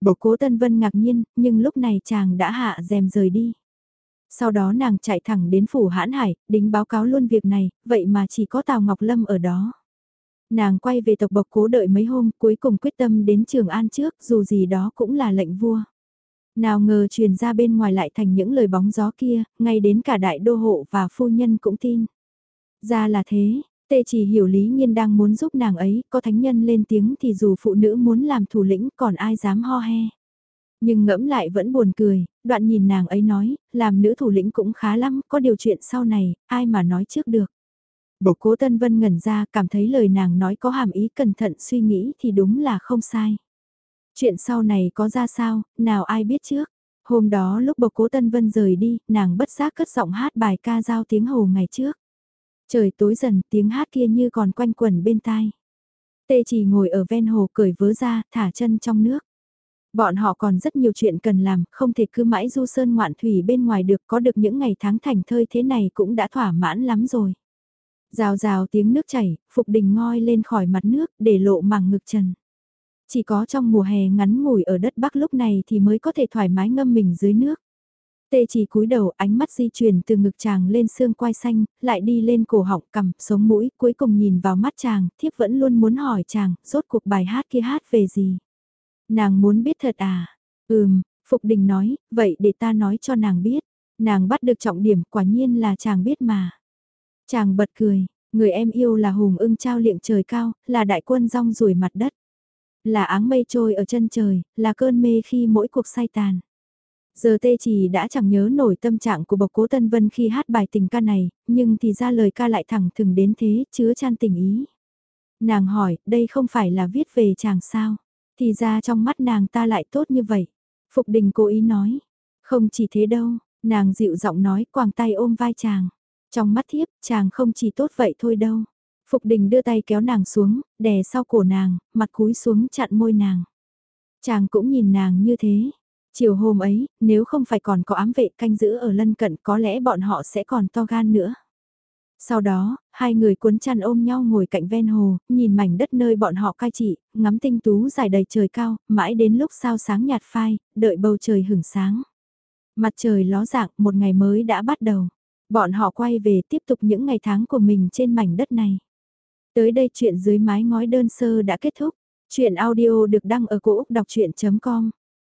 Bộc cố Tân Vân ngạc nhiên, nhưng lúc này chàng đã hạ rèm rời đi. Sau đó nàng chạy thẳng đến phủ hãn hải, đính báo cáo luôn việc này, vậy mà chỉ có Tào Ngọc Lâm ở đó. Nàng quay về tộc bộc cố đợi mấy hôm, cuối cùng quyết tâm đến Trường An trước, dù gì đó cũng là lệnh vua. Nào ngờ truyền ra bên ngoài lại thành những lời bóng gió kia, ngay đến cả đại đô hộ và phu nhân cũng tin. Ra là thế, tê chỉ hiểu lý nhiên đang muốn giúp nàng ấy, có thánh nhân lên tiếng thì dù phụ nữ muốn làm thủ lĩnh còn ai dám ho he. Nhưng ngẫm lại vẫn buồn cười, đoạn nhìn nàng ấy nói, làm nữ thủ lĩnh cũng khá lắm, có điều chuyện sau này, ai mà nói trước được. Bộc cố Tân Vân ngẩn ra cảm thấy lời nàng nói có hàm ý cẩn thận suy nghĩ thì đúng là không sai. Chuyện sau này có ra sao, nào ai biết trước. Hôm đó lúc bộc cố Tân Vân rời đi, nàng bất giác cất giọng hát bài ca giao tiếng hồ ngày trước. Trời tối dần tiếng hát kia như còn quanh quẩn bên tai. Tê chỉ ngồi ở ven hồ cởi vớ ra, thả chân trong nước. Bọn họ còn rất nhiều chuyện cần làm, không thể cứ mãi du sơn ngoạn thủy bên ngoài được có được những ngày tháng thành thơi thế này cũng đã thỏa mãn lắm rồi. Rào rào tiếng nước chảy, Phục Đình ngoi lên khỏi mặt nước để lộ mảng ngực trần. Chỉ có trong mùa hè ngắn ngủi ở đất Bắc lúc này thì mới có thể thoải mái ngâm mình dưới nước. Tê chỉ cúi đầu ánh mắt di chuyển từ ngực chàng lên xương quai xanh, lại đi lên cổ họng cằm, sống mũi, cuối cùng nhìn vào mắt chàng, thiếp vẫn luôn muốn hỏi chàng, rốt cuộc bài hát kia hát về gì. Nàng muốn biết thật à? Ừm, Phục Đình nói, vậy để ta nói cho nàng biết. Nàng bắt được trọng điểm, quả nhiên là chàng biết mà. Chàng bật cười, người em yêu là hùng ưng trao liệng trời cao, là đại quân rong rủi mặt đất. Là áng mây trôi ở chân trời, là cơn mê khi mỗi cuộc say tàn. Giờ tê chỉ đã chẳng nhớ nổi tâm trạng của bộc cố Tân Vân khi hát bài tình ca này, nhưng thì ra lời ca lại thẳng thừng đến thế, chứa chan tình ý. Nàng hỏi, đây không phải là viết về chàng sao? Thì ra trong mắt nàng ta lại tốt như vậy. Phục đình cố ý nói. Không chỉ thế đâu, nàng dịu giọng nói quàng tay ôm vai chàng. Trong mắt thiếp, chàng không chỉ tốt vậy thôi đâu. Phục đình đưa tay kéo nàng xuống, đè sau cổ nàng, mặt cúi xuống chặn môi nàng. Chàng cũng nhìn nàng như thế. Chiều hôm ấy, nếu không phải còn có ám vệ canh giữ ở lân cận có lẽ bọn họ sẽ còn to gan nữa. Sau đó, hai người cuốn chăn ôm nhau ngồi cạnh ven hồ, nhìn mảnh đất nơi bọn họ cai trị, ngắm tinh tú dài đầy trời cao, mãi đến lúc sao sáng nhạt phai, đợi bầu trời hửng sáng. Mặt trời ló dạng, một ngày mới đã bắt đầu. Bọn họ quay về tiếp tục những ngày tháng của mình trên mảnh đất này. Tới đây chuyện dưới mái ngói đơn sơ đã kết thúc. Chuyện audio được đăng ở cổ Úc đọc chuyện.com